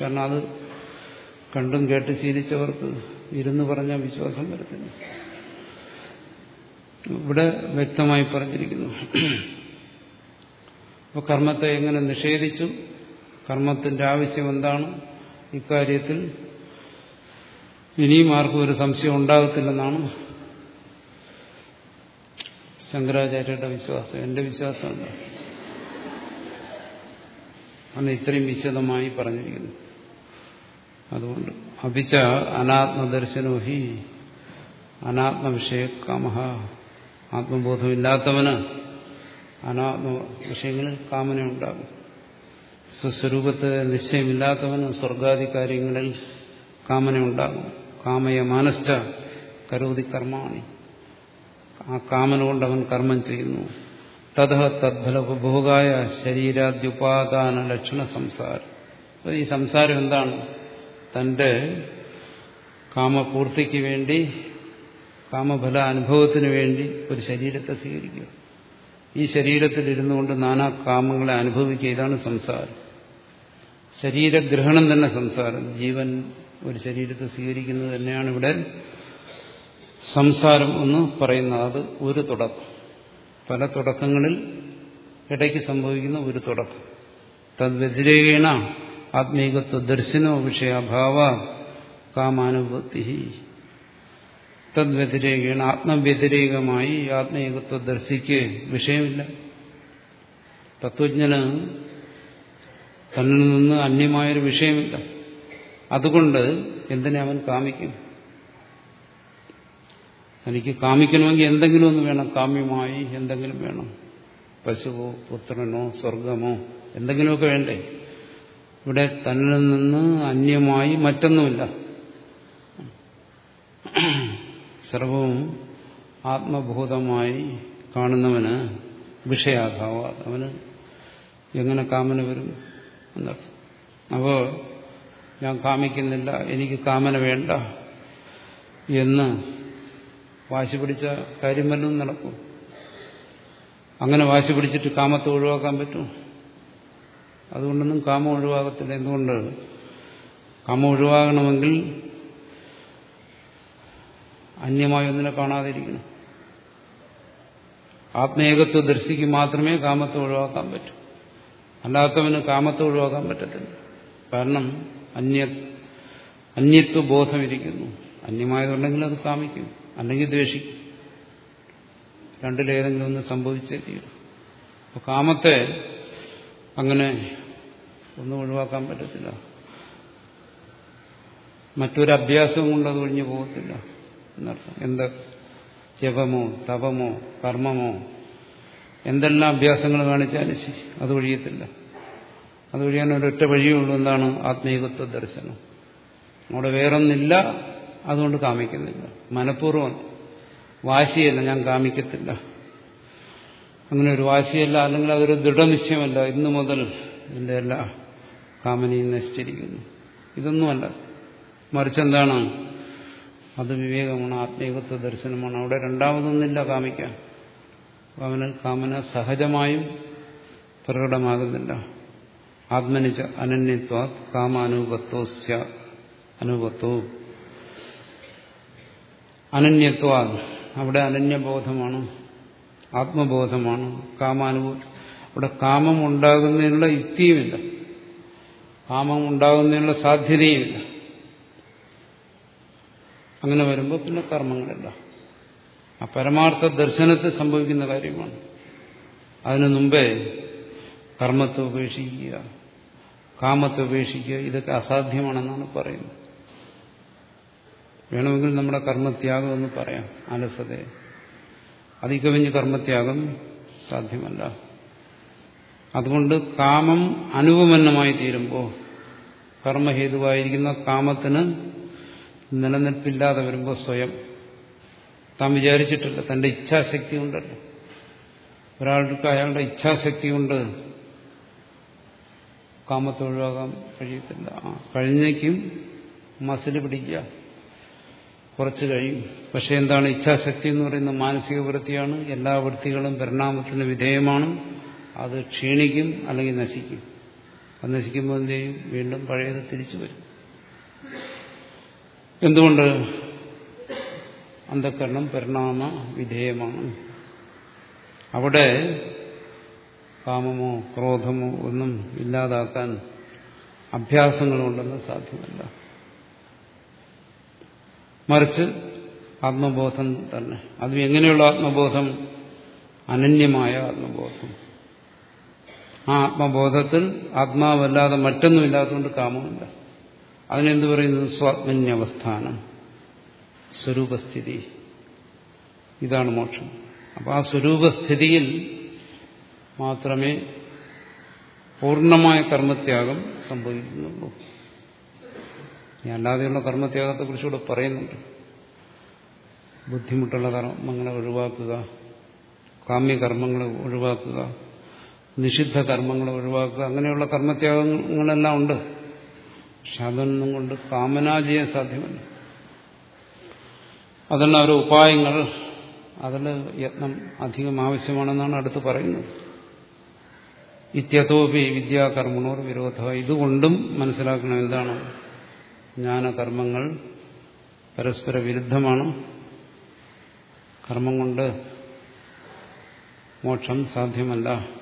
കാരണം അത് കണ്ടും കേട്ട് ശീലിച്ചവർക്ക് ഇരുന്ന് പറഞ്ഞാൽ വിശ്വാസം വരത്തില്ല. ഇവിടെ വ്യക്തമായി പറഞ്ഞിരിക്കുന്നു. അപ്പോൾ കർമ്മത്തെ എങ്ങനെ നിഷേധിച്ചു കർമ്മത്തിന്റെ ആവശ്യം എന്താണ്? ഇക്കാര്യത്തിൽ ഇനിയും ആർക്കും ഒരു സംശയം ഉണ്ടാകത്തില്ലെന്നാണ് ശങ്കരാചാര്യരുടെ വിശ്വാസം. എന്റെ വിശ്വാസമല്ല. അന്ന് ഇത്രയും വിശദമായി പറഞ്ഞിരിക്കുന്നു. അതുകൊണ്ട് അഭിച്ച അനാത്മദർശനോ ഹി അനാത്മവിഷയ കാമഹ ആത്മബോധമില്ലാത്തവന് അനാത്മ വിഷയങ്ങളിൽ കാമനയുണ്ടാകും। സ്വസ്വരൂപത്തെ നിശ്ചയമില്ലാത്തവന് സ്വർഗാദി കാര്യങ്ങളിൽ കാമന ഉണ്ടാകും കാമയ മാനസ്ഥ കരോതി കർമാണി। ആ കാമന കൊണ്ട് അവൻ കർമ്മം ചെയ്യുന്നു। തഥ തദ്ഫലോപഭോഗായ ശരീരാദ്യുപാദാന ലക്ഷണ സംസാരം। ഈ സംസാരം എന്താണ്? തന്റെ കാമപൂർത്തിക്ക് വേണ്ടി കാമഫല അനുഭവത്തിന് വേണ്ടി ഒരു ശരീരത്തെ സ്വീകരിക്കുക. ഈ ശരീരത്തിൽ ഇരുന്നു കൊണ്ട് നാനാ കാമങ്ങളെ അനുഭവിക്കുക ഇതാണ് സംസാരം. ശരീരഗ്രഹണം തന്നെ സംസാരം. ജീവൻ ഒരു ശരീരത്തെ സ്വീകരിക്കുന്നത് തന്നെയാണ് ഇവിടെ സംസാരം എന്ന് പറയുന്നത്. അത് ഒരു തുടക്കം. പല തുടക്കങ്ങളിൽ ഇടയ്ക്ക് സംഭവിക്കുന്ന ഒരു തുടക്കം. തദ്വ്യതിരേകേണ ആത്മീകത്വ ദർശനോ വിഷയാഭാവ കാമാനുഭൂത്തി തദ്വ്യതിരേകയാണ് ആത്മവ്യതിരേകമായി ആത്മീകത്വ ദർശിക്ക് വിഷയമില്ല. തത്വജ്ഞന് തന്നിൽ നിന്ന് അന്യമായൊരു വിഷയമില്ല. അതുകൊണ്ട് എന്തിനെ അവൻ കാമിക്കും? എനിക്ക് കാമിക്കണമെങ്കിൽ എന്തെങ്കിലും ഒന്ന് വേണം. കാമ്യമായി എന്തെങ്കിലും വേണം. പശുവോ പുത്രനോ സ്വർഗമോ എന്തെങ്കിലുമൊക്കെ വേണ്ടേ? ഇവിടെ തന്നിൽ നിന്ന് അന്യമായി മറ്റൊന്നുമില്ല. സർവവും ആത്മഭൂതമായി കാണുന്നവന് വിഷയാഭാവ അവന് എങ്ങനെ കാമന വരും? എന്നർത്ഥം അപ്പോൾ ഞാൻ കാമിക്കുന്നില്ല എനിക്ക് കാമന വേണ്ട എന്ന് വാശി പിടിച്ച കാര്യം വല്ലതും നടക്കും. അങ്ങനെ വാശി പിടിച്ചിട്ട് കാമത്തെ ഒഴിവാക്കാൻ പറ്റും അതുകൊണ്ടൊന്നും കാമം ഒഴിവാകത്തില്ല. എന്തുകൊണ്ട്? കാമം ഒഴിവാകണമെങ്കിൽ അന്യമായി ഒന്നിനെ കാണാതിരിക്കണം. ആത്മേകത്വ ദർശിക്ക് മാത്രമേ കാമത്തെ ഒഴിവാക്കാൻ പറ്റൂ. അല്ലാത്തവന് കാമത്തെ ഒഴിവാക്കാൻ പറ്റത്തില്ല. കാരണം അന്യ അന്യത്വ ബോധം ഇരിക്കുന്നു അന്യമായതുണ്ടെങ്കിൽ അത് കാമിക്കും. അല്ലെങ്കിൽ ദ്വേഷിക്കും. രണ്ടിലേതെങ്കിലും ഒന്ന് സംഭവിച്ചേ തീരും. അപ്പോൾ കാമത്തെ അങ്ങനെ ഒന്നും ഒഴിവാക്കാൻ പറ്റത്തില്ല. മറ്റൊരു അഭ്യാസം കൊണ്ട് അത് ഒഴിഞ്ഞു പോകത്തില്ല എന്നർത്ഥം. എന്താ? ജപമോ തപമോ കർമ്മമോ? എന്തെല്ലാം അഭ്യാസങ്ങൾ കാണിച്ചാലും ശരി അത് ഒഴിയത്തില്ല. അത് ഒഴിയാൻ ഒരൊറ്റ വഴിയേ ഉള്ളൂ എന്താണ്? ആത്മീകത്വ ദർശനം. അവിടെ വേറൊന്നില്ല അതുകൊണ്ട് കാമിക്കുന്നില്ല. മനഃപൂർവം വാശിയല്ല ഞാൻ കാമിക്കത്തില്ല. അങ്ങനെ ഒരു വാശിയല്ല അല്ലെങ്കിൽ അതൊരു ദൃഢനിശ്ചയമല്ല ഇന്നു മുതൽ ഇതിന്റെ എല്ലാ കാമനയും നശിച്ചിരിക്കുന്നു. ഇതൊന്നുമല്ല. മറിച്ചെന്താണ്? അത് വിവേകമാണ് ആത്മീകത്വ ദർശനമാണ്. അവിടെ രണ്ടാമതൊന്നില്ല കാമിക്കാൻ കാമന കാമന സഹജമായും പ്രകടമാകുന്നില്ല. ആത്മനിച്ച അനന്യത്വ കാമാനുപത്വസ്യ അനുപത്വവും അനന്യത്വ അവിടെ അനന്യബോധമാണ് ആത്മബോധമാണ് കാമാനുഭവം അവിടെ കാമം ഉണ്ടാകുന്നതിനുള്ള യുക്തിയുമില്ല. കാമം ഉണ്ടാകുന്നതിനുള്ള സാധ്യതയുമില്ല അങ്ങനെ വരുമ്പോൾ പിന്നെ കർമ്മങ്ങളില്ല. ആ പരമാർത്ഥ ദർശനത്തിൽ സംഭവിക്കുന്ന കാര്യമാണ്. അതിനു മുമ്പേ കർമ്മത്തെ ഉപേക്ഷിക്കുക കാമത്തെ ഉപേക്ഷിക്കുക ഇതൊക്കെ അസാധ്യമാണെന്നാണ് പറയുന്നത്. വേണമെങ്കിൽ നമ്മുടെ കർമ്മത്യാഗം എന്ന് പറയാം. അലസതയെ അതികവിഞ്ഞ് കർമ്മത്യാഗം സാധ്യമല്ല. അതുകൊണ്ട് കാമം അനുപമന്നമായി തീരുമ്പോൾ കർമ്മഹേതുവായിരിക്കുന്ന കാമത്തിന് നിലനിൽപ്പില്ലാതെ വരുമ്പോൾ സ്വയം. താൻ വിചാരിച്ചിട്ടില്ല തന്റെ ഇച്ഛാശക്തി ഉണ്ടല്ലോ ഒരാൾക്ക് അയാളുടെ ഇച്ഛാശക്തി കൊണ്ട് കാമത്തെ ഒഴിവാക്കാൻ കഴിയത്തില്ല കഴിഞ്ഞേക്കും മസിൽ പിടിക്കുക. കുറച്ച് കഴിയും. പക്ഷെ എന്താണ് ഇച്ഛാശക്തി എന്ന് പറയുന്ന മാനസിക വൃത്തിയാണ്. എല്ലാ വൃത്തികളും പരിണാമത്തിന് വിധേയമാണ്. അത് ക്ഷീണിക്കും അല്ലെങ്കിൽ നശിക്കും. അത് നശിക്കുമ്പോൾ എന്ത് ചെയ്യും? വീണ്ടും പഴയത് തിരിച്ചു വരും. എന്തുകൊണ്ട്? അന്ധക്കരണം പരിണാമ വിധേയമാണ്. അവിടെ കാമമോ ക്രോധമോ ഒന്നും ഇല്ലാതാക്കാൻ അഭ്യാസങ്ങളുണ്ടെന്ന് സാധ്യമല്ല. മറിച്ച് ആത്മബോധം തന്നെ. അതും എങ്ങനെയുള്ള ആത്മബോധം? അനന്യമായ ആത്മബോധം. ആ ആത്മബോധത്തിൽ ആത്മാവല്ലാതെ മറ്റൊന്നുമില്ലാത്തതുകൊണ്ട് കാമമില്ല അതിനെന്ത് പറയുന്നത്? സ്വാത്മന്യവസ്ഥാനം. സ്വരൂപസ്ഥിതി. ഇതാണ് മോക്ഷം. അപ്പോൾ ആ സ്വരൂപസ്ഥിതിയിൽ മാത്രമേ പൂർണമായ കർമ്മത്യാഗം സംഭവിക്കുന്നുള്ളൂ. ഞാൻ അല്ലാതെയുള്ള കർമ്മത്യാഗത്തെ കുറിച്ചുകൂടെ പറയുന്നുണ്ട്. ബുദ്ധിമുട്ടുള്ള കർമ്മങ്ങളെ ഒഴിവാക്കുക കാമ്യകർമ്മങ്ങളെ ഒഴിവാക്കുക നിഷിദ്ധ കർമ്മങ്ങൾ ഒഴിവാക്കുക അങ്ങനെയുള്ള കർമ്മത്യാഗങ്ങളെല്ലാം ഉണ്ട്. പക്ഷെ അതൊന്നും കൊണ്ട് കാമന ചെയ്യാൻ സാധ്യമല്ല. അതെല്ലാം ഓരോ ഉപായങ്ങൾ. അതിൽ യത്നം അധികം ആവശ്യമാണെന്നാണ് അടുത്ത് പറയുന്നത്. ഇത്യതോപി വിദ്യാകർമ്മണോർ വിരോധ. ഇതുകൊണ്ടും മനസ്സിലാക്കണം എന്താണ്. ജ്ഞാനകർമ്മങ്ങൾ പരസ്പര വിരുദ്ധമാണ്. കർമ്മം കൊണ്ട് മോക്ഷം സാധ്യമല്ല.